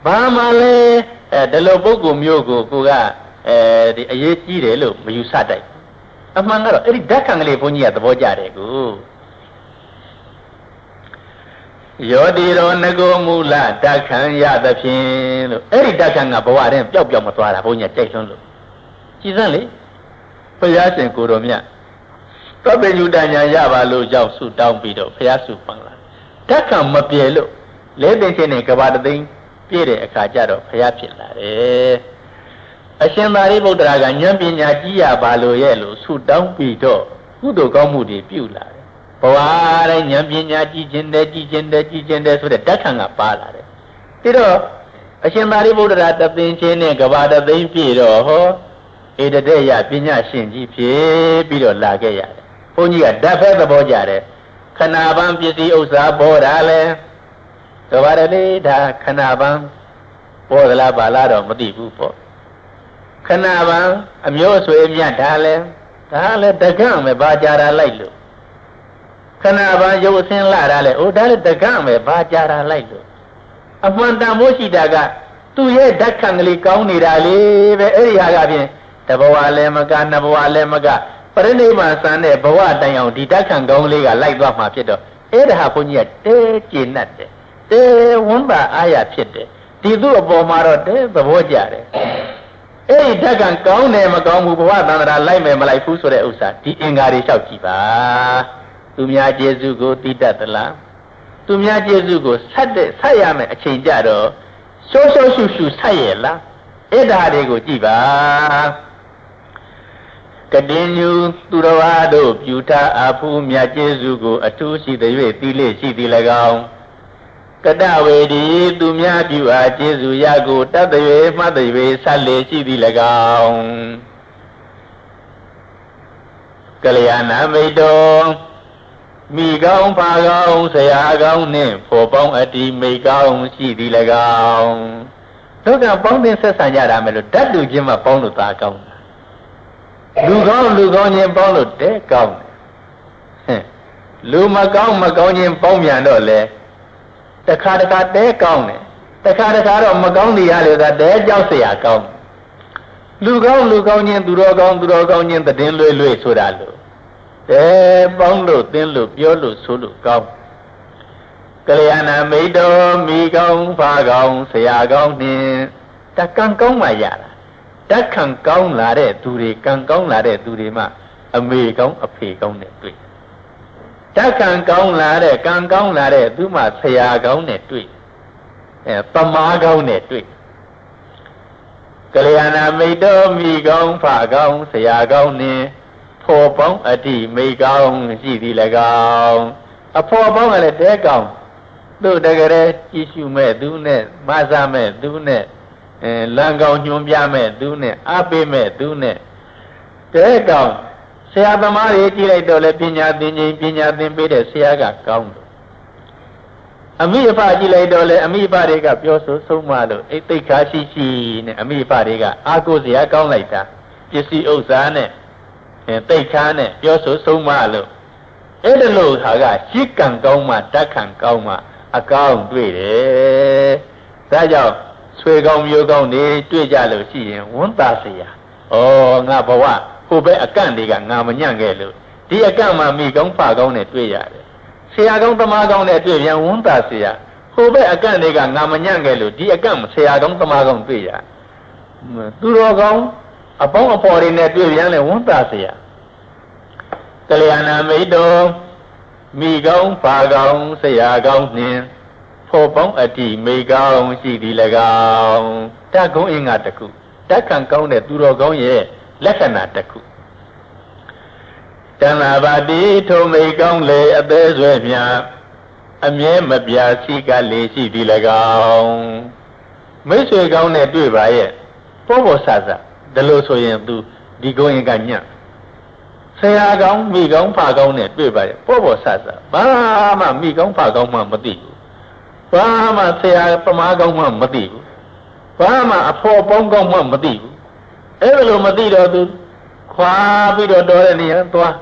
A: ဘာမှလည်းအဲဒီလိုပုဂ္ဂိုလ်မျိုးကိုကိုကအဲဒီအရေးကြီးတယ်လို့မယူဆတတ် အမှန်ကတော့အဲ့ဒီဓာတ်ခံကလေးဘုန်းကြီးကသဘောကျတယ်ကိုယောတိရောငကိုမူလတက္ခံရသဖြင့်လို့အဲ့ဒီတက္ခံကဘဝတည်းပျောက်ပျောက်မသွားတာဘုန်းကြီးကြိုက်ဆုံးလို့ကြည်စမ်းလေဘုရားရှင်ကိုတော်မြတ်သဗ္ဗညုတညာရပါလို့ကြောင့်ဆုတောင်းပြီးတော့ဘုရားဆုပန်လာတက္ခံမပြေလို့လဲသိချင်းနဲ့ကဘာတသိန်းပြည့်တဲ့အခါကျတော့ဘုရားဖြစ်လာတယ် အရှင်သာရိပုတ္တရာကဉာဏ်ပညာကြီးရပါလို့ရဲ့လို့ဆုတောင်းပြီးတော့ကုသိုလ်ကောင်းမှုတွေပြုလာတယ်ဘဝတိုင်းဉာဏ်ပညာကြည်ခြင်းတဲ့ကြည်ခြင်းတဲ့ကြည်ခြင်းတဲ့ဆိုတဲ့ဓာတ်ခံကပါလာတယ်ပြီးတော့အရှင်သာရိပုတ္တရာတပင်ချင်းနဲ့ကဘာတသိန်းပြည့်တော့ဟောဧတတဲ့ရပညာရှင်ကြီးဖြစ်ပြီးတော့လာခဲ့ရတယ်ဘုန်းကြီးကဓာတ်ဖဲသဘောကြတယ်ခဏပန်းပစ္စည်းဥစ္စာပေါ်တာလဲကဘာတလေးဒါခဏပန်းပေါ်သလားပါလားတော့မသိဘူးပေါ့ ခဏပန်းအမျိုးဆွေမြတ်ဒါလဲဒါလည်းတကံပဲဘာကြတာလိုက်လို့ခဏပန်းရုပ်အစင်းလာတာလဲအိုဒါလည်းတကံပဲဘာကြတာလိုက်လို့အမှန်တန်မိုးရှိတာကသူ့ရဲ့ဓာတ်ခံကလေးကောင်းနေတာလေပဲအဲ့ဒီဟာကဖြင့်တဘဝလည်းမကနှစ်ဘဝလည်းမကပရိနိဗ္ဗာန်စံတဲ့ဘဝတိုင်အောင်ဒီဓာတ်ခံကောင်းလေးကလိုက်သွားမှာဖြစ်တော့အဲ့ဒါဟာဘုန်းကြီးကတဲကျင်တ်တယ်တဲဝန်းပါအားရဖြစ်တယ်ဒီသူ့အပေါ်မှာတော့တဲသဘောကျတယ် အဲ့ဒီဓာတ်ကံကောင်းတယ်မကောင်းဘူးဘဝသန္တရာလိုက်မယ်မလိုက်ဘူးဆိုတဲ့ဥစ္စာဒီအင်္ဂါတွေလျှောက်ကြည့်ပါသူများကျေစုကိုသိတတ်သလားသူများကျေစုကိုဆက်တဲ့ဆက်ရမယ်အချိန်ကြတော့ရှောရှောရှုရှုဆက်ရလားအဲ့ဒါတွေကိုကြည့်ပါကတိညူသူတော်ဘာတို့ပြုထားအဖူးမြတ်ကျေစုကိုအထူးရှိသည်၍သီလေရှိသည်၎င်း ကတဝေဒီသူများပြုအားကျေစုရကိုတတ်တွေမှတ်တွေဆက်လေရှိသည်၎င်းကလျာဏမိတ်တော်မိကောင်းဖာကောင်းဆရာကောင်းနှင့်ဖော်ပေါင်းအတီမိကောင်းရှိသည်၎င်းတို့ကပေါင်းတင်ဆက်ဆံကြတာမယ်လို့ဓာတ်တူချင်းမှပေါင်းလို့သာကောင်းလူကောင်းလူကောင်းချင်းပေါင်းလို့တဲကောင်းတယ်လူမကောင်းမကောင်းချင်းပေါင်းပြန်တော့လေ တခါတခါတဲကောင်းတယ်တခါတခါတော့မကောင်းနေရလေသာတဲကြောက်เสียကောင်းလူကောင်းလူကောင်းချင်းသူတော်ကောင်းသူတော်ကောင်းချင်းတည်င်းလွဲလွဲဆိုတာလို့တဲပေါင်းလို့တင်းလို့ပြောလို့ဆိုလို့ကောင်းကလျာဏမိတ်တော်မိကောင်းဖာကောင်းဆရာကောင်းနှင့်တကံကောင်းမှရတာဓာတ်ခံကောင်းလာတဲ့သူတွေကံကောင်းလာတဲ့သူတွေမှအမေကောင်းအဖေကောင်းနဲ့တွေ့ဓာ တ်ခံကောင်းလာတဲ့ကံကောင်းလာတဲ့သူမှဆရာကောင်းနဲ့တွေ့အဲပမာကောင်းနဲ့တွေ့ကလျာဏမိတ်တော်မိကောင်းဖကောင်းဆရာကောင်းနဲ့ဖော်ပေါင်းအတိမိကောင်းရှိသည်၎င်းအဖော်ပေါင်းကလည်းတဲကောင်းသူ့တကယ်ကြည့်ရှုမဲ့သူနဲ့မဆမဲ့သူနဲ့အဲလမ်းကောင်းညွှန်ပြမဲ့သူနဲ့အားပေးမဲ့သူနဲ့တဲကောင်း ဆရာသမားတွေကြည့်လိုက်တော့လေပညာသင်ခြင်းပညာသင်ပေးတဲ့ဆရာကကောင်းတယ်အမိအဖကြည့်လိုက်တော့လေအမိအဖတွေကပြောဆိုဆုံးမလို့အိတ်သိခါရှိရှိနဲ့အမိအဖတွေကအာကိုစရာကောင်းလိုက်တာပစ္စည်းဥစ္စာနဲ့သိခါနဲ့ပြောဆိုဆုံးမလို့အဲ့ဒါလို့ဟာကရှိကံကောင်းမှတတ်ခံကောင်းမှအကောင်းတွေ့တယ်ဒါကြောင့်ဆွေကောင်းမျိုးကောင်းတွေတွေ့ကြလို့ရှိရင်ဝန်တာစရာဩငါဘဝ ဟိုဘက်အကန့်တွေကငါမညံ့ခဲ့လို့ဒီအကန့်မှာမိကောင်းဖကောင်းနဲ့တွေ့ရတယ်ဆရာကောင်းတမားကောင်းနဲ့တွေ့ပြန်ဝန်းတာဆရာဟိုဘက်အကန့်တွေကငါမညံ့ခဲ့လို့ဒီအကန့်ဆရာကောင်းတမားကောင်းတွေ့ရသူတော်ကောင်းအပေါင်းအဖော်တွေနဲ့တွေ့ပြန်လဲဝန်းတာဆရာကလျာဏမိတ်တော်မိကောင်းဖကောင်းဆရာကောင်းနှင့်ဖော်ပေါင်းအတ္တိမိကောင်းရှိသည်၎င်းတတ်ကုန်းအင်္ဂါတခုတတ်ခံကောင်းတဲ့သူတော်ကောင်းရဲ့ လက္ခဏာတစ်ခုတဏ္ဍာပါတိထိုမိကောင်းလေအသေးဆွဲမြအမြဲမပြာစီကလေရှိသည်၎င်းမိတ်ဆွေကောင်းနဲ့တွေ့ပါရဲ့ပေါ်ပေါ်ဆဆဒါလို့ဆိုရင် तू ဒီကုန်းရင်ကညံ့ဆရာကောင်းမိကောင်းဖကောင်းနဲ့တွေ့ပါရဲ့ပေါ်ပေါ်ဆဆဘာမှမိကောင်းဖကောင်းမှမသိဘူးဘာမှဆရာပမားကောင်းမှမသိဘူးဘာမှအဖော်ပေါင်းကောင်းမှမသိဘူး အဲ့လိုမသိတော့သူခွာပြီးတော့တော်တဲ့နေရာသွား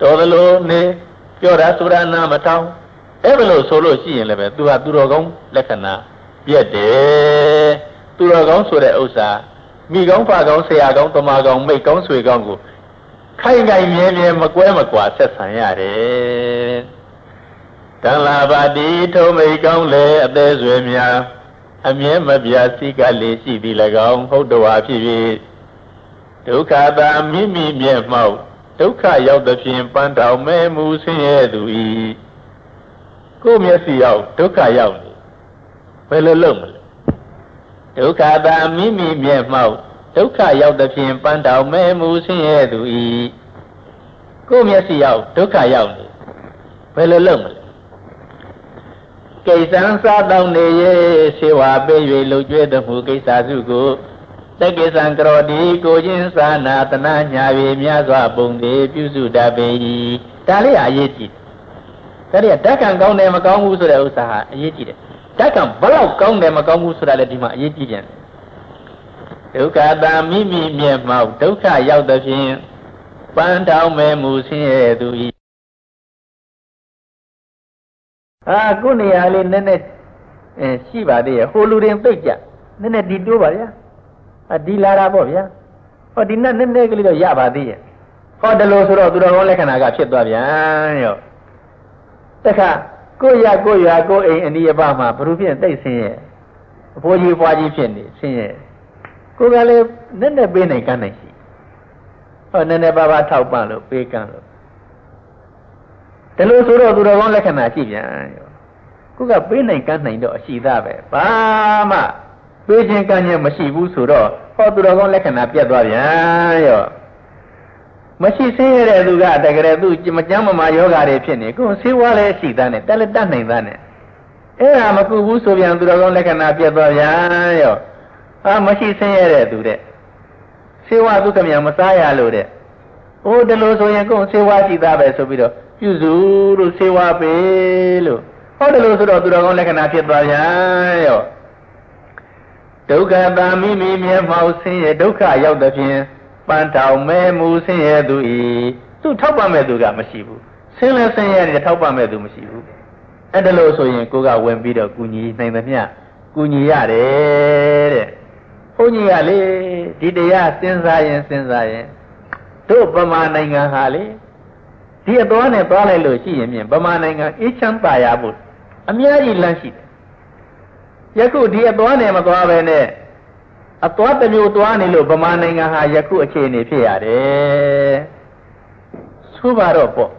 A: တော်သလိုနေပြောတာဆိုတာနာမထောင်အဲ့လိုဆိုလို့ရှိရင်လည်းပဲသူဟာသူတော်ကောင်းလက္ခဏာပြက်တယ်သူတော်ကောင်းဆိုတဲ့ဥစ္စာမိကောင်းဖကောင်းဆရာကောင်းတမကောင်းမိတ်ကောင်းဆွေကောင်းကိုခိုင်ခိုင်မြဲမြဲမကွဲမကွာဆက်ဆံရတယ်ကံလာပါတိထုံးမိတ်ကောင်းလေအသေးဆွေများအမြဲမပြစိကလေးရှိသည်၎င်းဟုတ်တော်ဟာဖြစ်၍ ဒုက္ခသာမိမိမျက်မှောက်ဒုက္ခရောက်သဖြင့်ပန်းတောင်မဲမူဆင်းရဲသူ၏ကိုယ်မျက်စိရောက်ဒုက္ခရောက်နေဘယ်လိုလုပ်မလဲဒုက္ခသာမိမိမျက်မှောက်ဒုက္ခရောက်သဖြင့်ပန်းတောင်မဲမူဆင်းရဲသူ၏ကိုယ်မျက်စိရောက်ဒုက္ခရောက်နေဘယ်လိုလုပ်မလဲကိစ္စံစားတောင်းနေရဲ့ဆေဝါပေး၍လှုပ်ကြွတဲ့မှုကိစ္စစုကို တက္ကိသံကရောတိကိုချင်းသာနာတနာညာ၍မြတ်စွာဘုံသေးပြုစုတတ်ပေ၏ဒါလေးအရေးကြီးတယ်ဒါရီဓာတ်ကံကောင်းတယ်မကောင်းဘူးဆိုတဲ့ဥစ္စာဟာအရေးကြီးတယ်ဓာတ်ကံဘလောက်ကောင်းတယ်မကောင်းဘူးဆိုတာလည်းဒီမှာအရေးကြီးပြန်တယ်ဒုက္ခတာမိမိမျက်မှောက်ဒုက္ခရောက်သဖြင့်ပန်းတောင်းမဲ့မူဆင်းရဲသူ၏အာကိုနေရာလေးနည်းနည်းအဲရှိပါသေးရဲ့ဟိုလူရင်သိကြနည်းနည်းဒီတိုးပါဗျာ အဒီလာတာပေါ့ဗျာဟောဒီနဲ့နည်းနည်းကလေးတော့ရပါသေးရဲ့ဟောတလို့ဆိုတော့သူတော်ကောင်းလက္ခဏာကဖြစ်သွားပြန်ရောတခါကိုရကိုရကိုအိမ်အနိယပမှာဘ ᱹ ဖြစ်သိဆင်းရဲ့အဖိုးကြီးဖွားကြီးဖြစ်နေဆင်းရဲ့ကိုကလည်းနည်းနည်းပေးနိုင်ကမ်းနိုင်ရှိဟောနည်းနည်းပါးပါးထောက်ပံ့လို့ပေးကမ်းလို့ဒီလိုဆိုတော့သူတော်ကောင်းလက္ခဏာရှိပြန်ရောခုကပေးနိုင်ကမ်းနိုင်တော့အရှိသားပဲဘာမှ ပေးခြင်းကမ်းခြင်းမရှိဘူးဆိုတော့ဟောသူတော်ကောင်းလက္ခဏာပြတ်သွားပြန်ရောမရှိဆင်းရဲတဲ့သူကတကယ်သူမကြမ်းမမာယောဂါတွေဖြစ်နေကိုယ်ဆေးဝါးလည်းရှိသားနဲ့တက်လည်းတတ်နိုင်သားနဲ့အဲ့ဒါမကူဘူးဆိုပြန်သူတော်ကောင်းလက္ခဏာပြတ်သွားပြန်ရောအာမရှိဆင်းရဲတဲ့သူတဲ့ဆေးဝါးဒုက္ခမြန်မစားရလို့တဲ့ဟိုတလို့ဆိုရင်ကိုယ်ဆေးဝါးရှိသားပဲဆိုပြီးတော့ပြုစုလို့ဆေးဝါးပဲလို့ဟောတယ်လို့ဆိုတော့သူတော်ကောင်းလက္ခဏာဖြစ်သွားပြန်ရော ဒုက္ခတာမိမိမျက်မှောက်ဆင်းရဲဒုက္ခရောက်တဲ့ဖြင့်ပန်းတောင်မဲမူဆင်းရဲသူဤသူထောက်ပံ့မဲ့သူကမရှိဘူးဆင်းလဲဆင်းရဲတယ်ထောက်ပံ့မဲ့သူမရှိဘူးအဲ့ဒါလို့ဆိုရင်ကိုကဝင်ပြီးတော့ကုညီနိုင်သမျှကုညီရတယ်တဲ့ဘုန်းကြီးကလေဒီတရားစဉ်းစားရင်စဉ်းစားရင်တို့ပမာနိုင်ငံဟာလေဒီအသွားနဲ့သွားလိုက်လို့ရှိရင်ဖြင့်ဗမာနိုင်ငံအေးချမ်းပါရဖို့အများကြီးလမ်းရှိတယ် ယခုဒီအသွားနဲ့မသွားပဲနဲ့အသွားတစ်မျိုးသွားနေလို့ဗမာနိုင်ငံဟာယခုအခြေအနေဖြစ်ရတယ်ဆိုပါတော့ပေါ့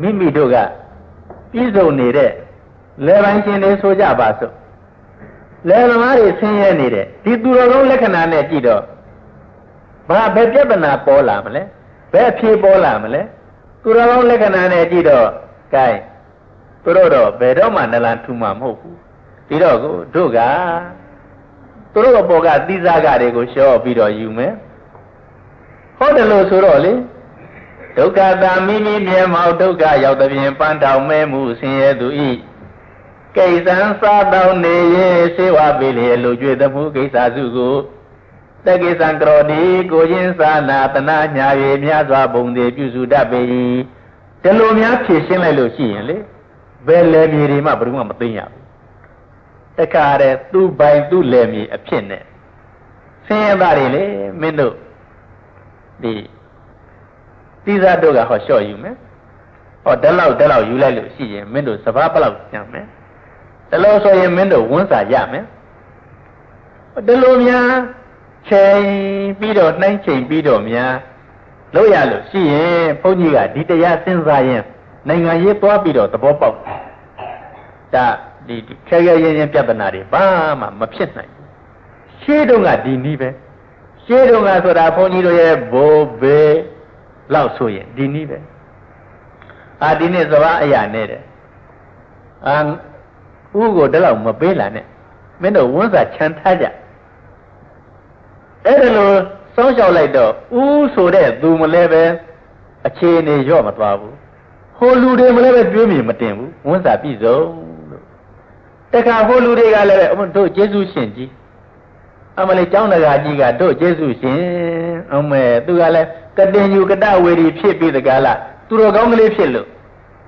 A: မိမိတို့ကပြည်စုံနေတဲ့လေပိုင်းရှင်တွေဆိုကြပါစို့လေသမားတွေဆင်းရဲနေတဲ့ဒီသူတော်ကောင်းလက္ခဏာနဲ့ကြည့်တော့ဘာဘယ်ပြဿနာပေါ်လာမလဲဘယ်အဖြေပေါ်လာမလဲသူတော်ကောင်းလက္ခဏာနဲ့ကြည့်တော့ gain သူတို့တော့ဘယ်တော့မှနလန်ထူမှာမဟုတ်ဘူး ပြီးတော့ကိုတို့ကသူတို့အပေါ်ကသီးစားကတွေကိုရှော့ပြီးတော့ယူမယ်ဟုတ်တယ်လို့ဆိုတော့လေဒုက္ခတာမိမိမြေမောက်ဒုက္ခရောက်တဲ့ပြင်ပန်းတောင်မဲမှုဆင်းရဲသူဤကိစ္စံစားတောင်းနေရင်စေဝပေးလေလူကျွေသမှုကိစ္စစုကိုတက္ကိသံကရောတိကိုချင်းသာနာတနာညာ၍မြတ်စွာဘုံသေးပြုစုတတ်ပေ၏ဒီလိုများဖြည့်ရှင်းလိုက်လို့ရှိရင်လေဘယ်လေမြေတွေမှဘယ်သူမှမသိရဘူး တခါတည်းသူ့ပိုင်သူ့လေမြေအဖြစ်နဲ့ဆင်းရဲသားတွေလေမင်းတို့ဒီသီးစားတို့ကဟောလျှော့ယူမယ်ဟောတလောက်တလောက်ယူလိုက်လို့ရှိရင်မင်းတို့စဘာဘလောက်ညံမယ်တလို့ဆိုရင်မင်းတို့ဝန်းစာရမယ်ဒီလိုများချိန်ပြီးတော့နှိုင်းချိန်ပြီးတော့များလို့ရလို့ရှိရင်ဘုန်းကြီးကဒီတရားစဉ်းစားရင်နိုင်ငံရေးသွားပြီးတော့သဘောပေါက်ဒါ ဒီခဲခဲရင်းရင်းပြဿနာတွေဘာမှမဖြစ်နိုင်ရှေးတုန်းကဒီနည်းပဲရှေးတုန်းကဆိုတာဘုန်းကြီးတို့ရဲ့ဘိုးဘေးလောက်ဆိုရင်ဒီနည်းပဲအာဒီနေ့သဘာအရာနဲ့တဲ့အာဥကိုတလောက်မပေးလာနဲ့မင်းတို့ဝန်းစာခြံထားကြအဲ့ဒါလို့စောင်းလျှောက်လိုက်တော့ဥဆိုတဲ့သူမလဲပဲအခြေအနေရော့မသွားဘူးဟိုလူတွေမလဲပဲတွေးမြင်မတင်ဘူးဝန်းစာပြည့်စုံလို့ တခါဟိုလူတွေကလည်းပဲအမတို့ကျေးဇူးရှင်ကြီးအမလေးကျောင်းတကာကြီးကတို့ကျေးဇူးရှင်အမေသူကလည်းကတင်ယူကတဝေဒီဖြစ်ပြီးတကားလားသူတော်ကောင်းကလေးဖြစ်လို့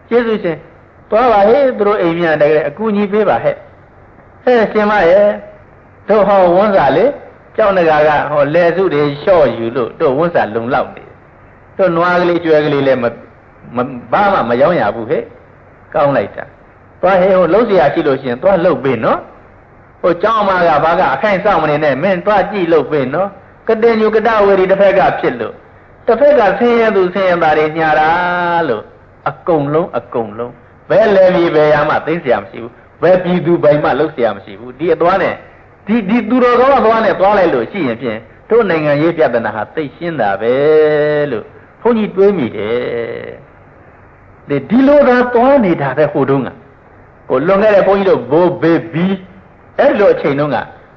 A: ကျေးဇူးရှင်သွားပါဟဲ့သူတို့အိမ်မြန်တကယ်အကူကြီးပေးပါဟဲ့ဟဲ့ရှင်မရဲ့တို့ဟောဝန်းစာလေကြောက်နဂါကဟောလယ်စုတွေလျှော့ယူလို့တို့ဝန်းစာလုံလောက်နေတို့နွားကလေးကျွဲကလေးလည်းမဘာမှမရောင်းရဘူးဟဲ့ကောင်းလိုက်တာ သွားဟဲဟိုလှုပ်เสียရှိလို့ရှိရင်သွားလှုပ်ပေးနော်ဟိုကျောင်းမကဘာကအခိုင်စောင့်မနေနဲ့မင်းသွားကြည့်လှုပ်ပေးနော်ကတင်ညုကတဝေရီတစ်ဖက်ကဖြစ်လို့တစ်ဖက်ကဆင်းရဲသူဆင်းရဲသားတွေညာတာလို့အကုန်လုံးအကုန်လုံးဘယ်လဲပြီဘယ်ရမှသိเสียမရှိဘူးဘယ်ပြည်သူပိုင်မှလှုပ်เสียမရှိဘူးဒီအသွားနဲ့ဒီဒီသူတော်ကောင်းကသွားနဲ့သွားလိုက်လို့ရှိရင်ဖြင့်တို့နိုင်ငံရေးပြဿနာဟာသိရှင်းတာပဲလို့ဘုန်းကြီးတွေးမိတယ်ဒီဒီလိုသာသွားနေတာပဲဟိုတုန်းက ကိုလွန်ခဲ့တဲ့ဘုန်းကြီးတို့ဘိုးဘေဘီအဲ့လိုအချိန်တုန်းက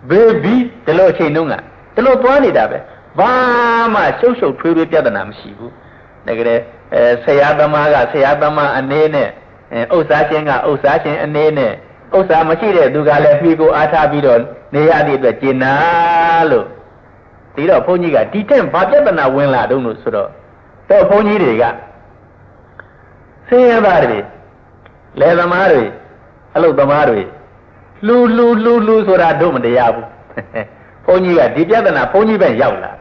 A: ဘေဘီဒီလိုအချိန်တုန်းကဒီလိုသွားနေတာပဲဘာမှရှုပ်ရှုပ်ထွေးထွေးပြဿနာမရှိဘူးတကယ်အဲဆရာသမားကဆရာသမားအနေနဲ့ဥစ္စာချင်းကဥစ္စာချင်းအနေနဲ့ဥစ္စာမရှိတဲ့သူကလည်းပြီးကိုအားထားပြီးတော့နေရတဲ့အတွက်ကျင်နာလို့ဒီတော့ဘုန်းကြီးကဒီတဲ့ဘာပြဿနာဝင်လာတုံးလို့ဆိုတော့တော့ဘုန်းကြီးတွေကဆင်းရဲသားတွေလယ်သမားတွေ အလုတ်သမားတွေလှူလှူလှူလှူဆိုတာတို့မတရားဘူးဘုန်းကြီးကဒီပြဿနာဘုန်းကြီးပဲရောက်လာ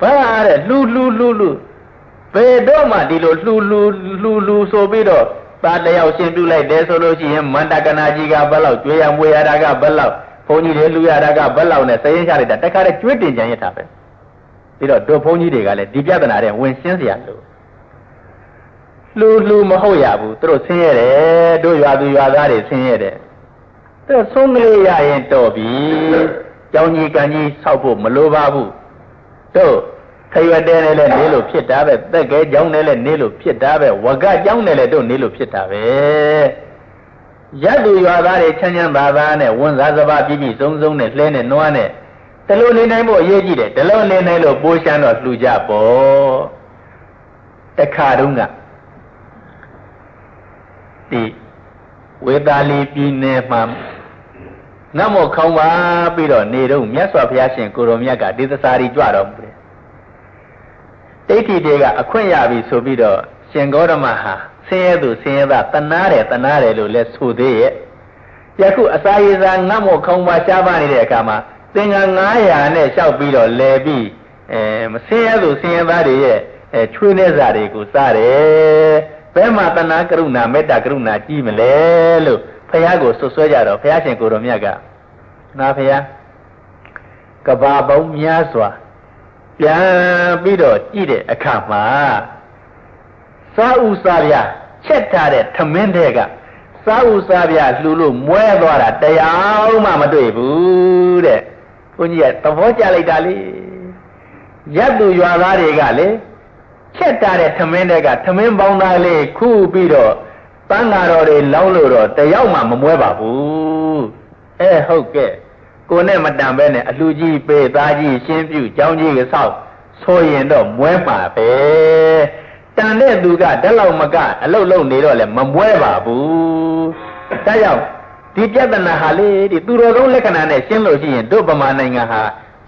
A: ဘာတဲ့လှူလှူလှူလှူဘယ်တော့မှဒီလိုလှူလှူလှူလှူဆိုပြီးတော့သားတယောက်ရှင်ပြုလိုက်တယ်ဆိုလို့ရှိရင်မန္တကနာကြီးကဘယ်လောက်ကျွေးရမွေရတာကဘယ်လောက်ဘုန်းကြီးတွေလှူရတာကဘယ်လောက်နဲ့စရင်ချလိုက်တာတခါတည်းကျွေးတင်ကြံရတာပဲပြီးတော့တို့ဘုန်းကြီးတွေကလည်းဒီပြဿနာတွေဝင်ရှင်းစရာလို့ လှူလှူမဟုတ်ရဘူးသူတို့ဆင်းရဲတယ်တို့ရွာသူရွာသားတွေဆင်းရဲတယ်သူတို့ဆုံးကလေးရရင်တော်ပြီကြောင်းကြီးကန်ကြီးဆောက်ဖို့မလိုပါဘူးတို့ခရွက်တဲနဲ့လည်းနေလို့ဖြစ်တာပဲသက်ကဲကြောင်းနဲ့လည်းနေလို့ဖြစ်တာပဲဝကကြောင်းနဲ့လည်းတို့နေလို့ဖြစ်တာပဲရတ်သူရွာသားတွေချမ်းချမ်းသာသာနဲ့ဝန်စားစပါးပြည့်ပြည့်စုံစုံနဲ့လှဲနဲ့နွားနဲ့တလို့နေနိုင်ဖို့အရေးကြီးတယ်တလို့နေနိုင်လို့ပိုးရှမ်းတော့လှူကြပေါ့တခါတုန်းက ဒီဝေသာလီပြည်နယ်မှာငတ်မော့ခေါင်းပါပြီးတော့နေတော့မြတ်စွာဘုရားရှင်ကိုရောမြတ်ကဒေသစာရီကြွတော်မူတယ်တိဋ္ဌိတွေကအခွင့်ရပြီဆိုပြီးတော့ရှင်ဂေါရမဟာဆင်းရဲသူဆင်းရဲသားတနာတယ်တနာတယ်လို့လဲဆိုသေးရဲ့ယခုအစာရည်စာငတ်မော့ခေါင်းပါရှားပါနေတဲ့အခါမှာသင်္ကန်း900နဲ့လျှောက်ပြီးတော့လဲပြီးအဲမဆင်းရဲသူဆင်းရဲသားတွေရဲ့အဲချွေးနေစာတွေကိုစားတယ် ဘယ်မှာတနာကရုဏာမေတ္တာကရုဏာကြီးမလဲလို့ဖះကိုဆွဆွဲကြတော့ဘုရားရှင်ကိုတော်မြတ်ကငါဖះကဘာပေါင်းများစွာပြန်ပြီးတော့ကြည့်တဲ့အခါမှာစာဥစားပြချက်ထားတဲ့ထမင်းတဲ့ကစာဥစားပြလှူလို့မွဲသွားတာတရားမှမတွေ့ဘူးတဲ့ဘုန်းကြီးကသဘောကျလိုက်တာလေရပ်သူရွာသားတွေကလေ ချက်တာတဲ့ထမင်းတဲ့ကထမင်းပေါင်းသားလေးခုပြီးတော့တန်ဃာတော်တွေလောင်းလို့တော့တယောက်မှမမွဲပါဘူးအဲဟုတ်ကဲ့ကိုနဲ့မတန်ပဲနဲ့အလှကြီးပေသားကြီးရှင်းပြကြောင်းကြီးကဆောက်ဆိုရင်တော့မွဲမှာပဲတန်တဲ့သူကတလောက်မကအလုတ်လုံနေတော့လဲမမွဲပါဘူးဒါကြောင့်ဒီပြဿနာဟာလေဒီသူတော်ကောင်းလက္ခဏာနဲ့ရှင်းလို့ရှိရင်တို့ဗမာနိုင်ငံဟာ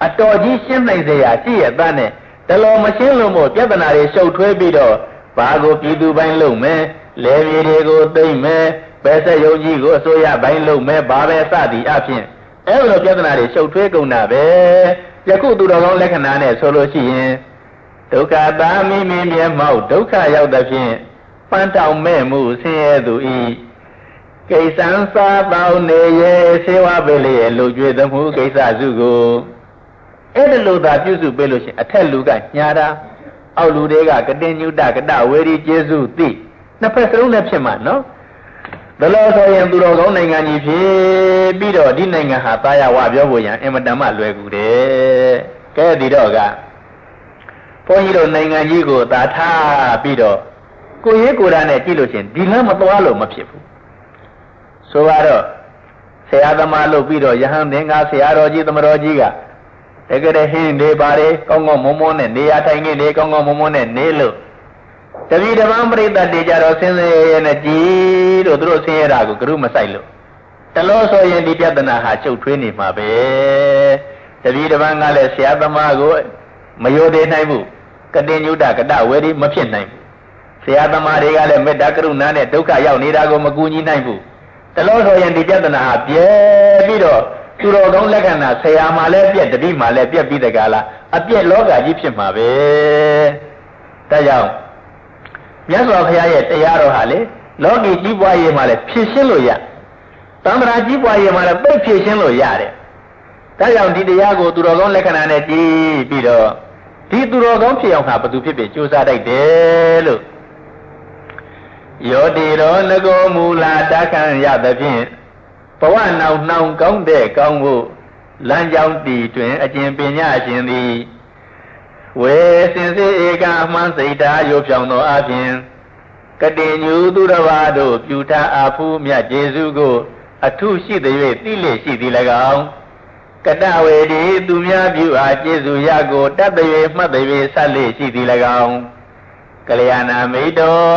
A: အတော်ကြီးရှင်းနိုင်စရာရှိရဲ့သားနဲ့ တလောမရှင်းလို့မို့ပြဿနာတွေရှုပ်ထွေးပြီးတော့ဘာကိုပြည်သူပိုင်းလုပ်မယ်လေမြေတွေကိုသိမ့်မယ်ပဲဆက်ယုံကြီးကိုအစိုးရပိုင်းလုပ်မယ်ဘာပဲစသည်အဖြစ်အဲ့လိုပြဿနာတွေရှုပ်ထွေးကုန်တာပဲယခုသူတော်ကောင်းလက္ခဏာနဲ့ဆိုလို့ရှိရင်ဒုက္ခသာမိမိမျက်မှောက်ဒုက္ခရောက်သဖြင့်ပန်းတောင်မဲ့မှုဆင်းရဲသူဤကိစ္စံစားပေါင်းနေရဲ့ဆေဝပေလေလူကြွေသမှုကိစ္စစုကို အဲ့ဒါလို့သာပြုစုပေးလို့ရှိရင်အထက်လူကညာတာအောက်လူတွေကကတင်ညုတကတဝေရီကျေစုသိနှစ်ဖက်စလုံးနဲ့ဖြစ်မှာနော်ဘယ်လိုဆိုရင်သူတော်ကောင်းနိုင်ငံကြီးဖြစ်ပြီးတော့ဒီနိုင်ငံဟာတာယာဝပြောဖို့ရန်အင်မတန်မှလွယ်ကူတယ်ကဲဒီတော့ကဘုန်းကြီးတို့နိုင်ငံကြီးကိုသာထားပြီးတော့ကိုရေးကိုယ်တာနဲ့ကြည့်လို့ချင်းဒီလမ်းမသွားလို့မဖြစ်ဘူးဆိုတော့ဆရာသမားလို့ပြီးတော့ယဟန်သင်္ကာဆရာတော်ကြီးသမတော်ကြီးက တကယ်ဟင်းနေပါလေကောင်းကောင်းမွန်မွန်နဲ့နေရာထိုင်နေနေကောင်းကောင်းမွန်မွန်နဲ့နေလို့တပည့်တပန်းပြိတ္တတေကြတော့ဆင်းရဲရဲနဲ့ကြည်လို့သူတို့ဆင်းရဲတာကိုကရုမဆိုင်လို့တလို့ဆိုရင်ဒီပြဿနာဟာချုပ်ထွေးနေမှာပဲတပည့်တပန်းကလည်းဆရာသမားကိုမယိုသေးနိုင်ဘူးကတင်ညုတကတဝေဒီမဖြစ်နိုင်ဘူးဆရာသမားတွေကလည်းမေတ္တာကရုဏာနဲ့ဒုက္ခရောက်နေတာကိုမကူညီနိုင်ဘူးတလို့ဆိုရင်ဒီပြဿနာဟာပြဲပြီးတော့ သူတော်ကောင်းလက္ခဏာဆရာမှလည်းပြက်တပည့်မှလည်းပြက်ပြီးတကလားအပြက်လောကကြီးဖြစ်မှာပဲဒါကြောင့်မြတ်စွာဘုရားရဲ့တရားတော်ဟာလေလောကီကြီးပွားရေးမှာလည်းဖြည့်ရှင်းလို့ရတမ္ပရာကြီးပွားရေးမှာလည်းပိတ်ဖြည့်ရှင်းလို့ရတယ်ဒါကြောင့်ဒီတရားကိုသူတော်ကောင်းလက္ခဏာနဲ့ကြည့်ပြီးတော့ဒီသူတော်ကောင်းဖြစ်အောင်ဟာဘသူဖြစ်ဖြစ်ကြိုးစားတတ်တယ်လို့ယောတိရောငကိုမူလာတခံရသဖြင့် ဘဝနောင်နှောင်ကောင်းတဲ့ကောင်းဖို့လမ်းကြောင်းတည်တွင် အကျင့်ပညာရှင်သည်ဝေစင်စေဧကအမှန်စိတ်ဓာရုပ်ဖြောင်သောအပြင်ကတိညူသူတစ်ပါးတို့ပြုထားအဖူးမြတ်ကျေစုကို အထုရှိသည်၍သိလေရှိသည်၎င်းကတဝေဒီသူများပြုအားကျေစုရကိုတတ်သည်မှတ်သည်ဆက်လေရှိသည်၎င်းကလျာဏမိတ်တော်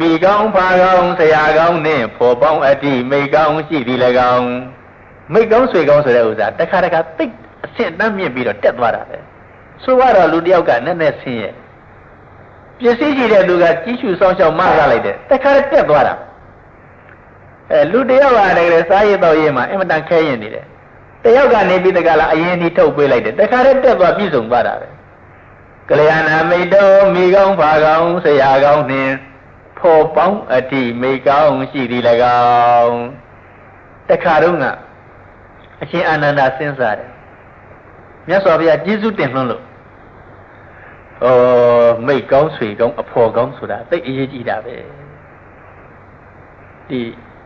A: မိကောင်းဖာကောင်းဆရာကောင်းနှင့်ဖော်ပေါင်းအတိမိကောင်းရှိသည်၎င်းမိကောင်းဆွေကောင်းဆိုတဲ့ဥစ္စာတခါတခါသိအဆင့်တန်းမြင့်ပြီးတော့တက်သွားတာပဲဆိုတော့လူတယောက်ကနည်းနည်းဆင်းရဲပစ္စည်းရှိတဲ့လူကကြီးစုစောင်းရှောက်မရလိုက်တယ်တခါတက်သွားတာအဲလူတယောက်ကလည်းစားရည်တော့ရေးမှာအင်မတန်ခဲရင်နေတယ်တယောက်ကနေပြီးတကလားအရင်ဒီထုတ်ပေးလိုက်တယ်တခါတည်းတက်သွားပြည့်စုံသွားတာပဲကလျာဏမိတ်တော်မိကောင်းဖာကောင်းဆရာကောင်းနှင့် ဖော်ပေါင်းအတိမိကောင်းရှိသည်၎င်းတခါတော့ကအရှင်အာနန္ဒာစဉ်းစားတယ်မြတ်စွာဘုရားကျေးဇူးတင်လွန်းလို့ဩမိတ်ကောင်းဆွေကောင်းအဖော်ကောင်းဆိုတာသိအရေးကြီးတာပဲဒီ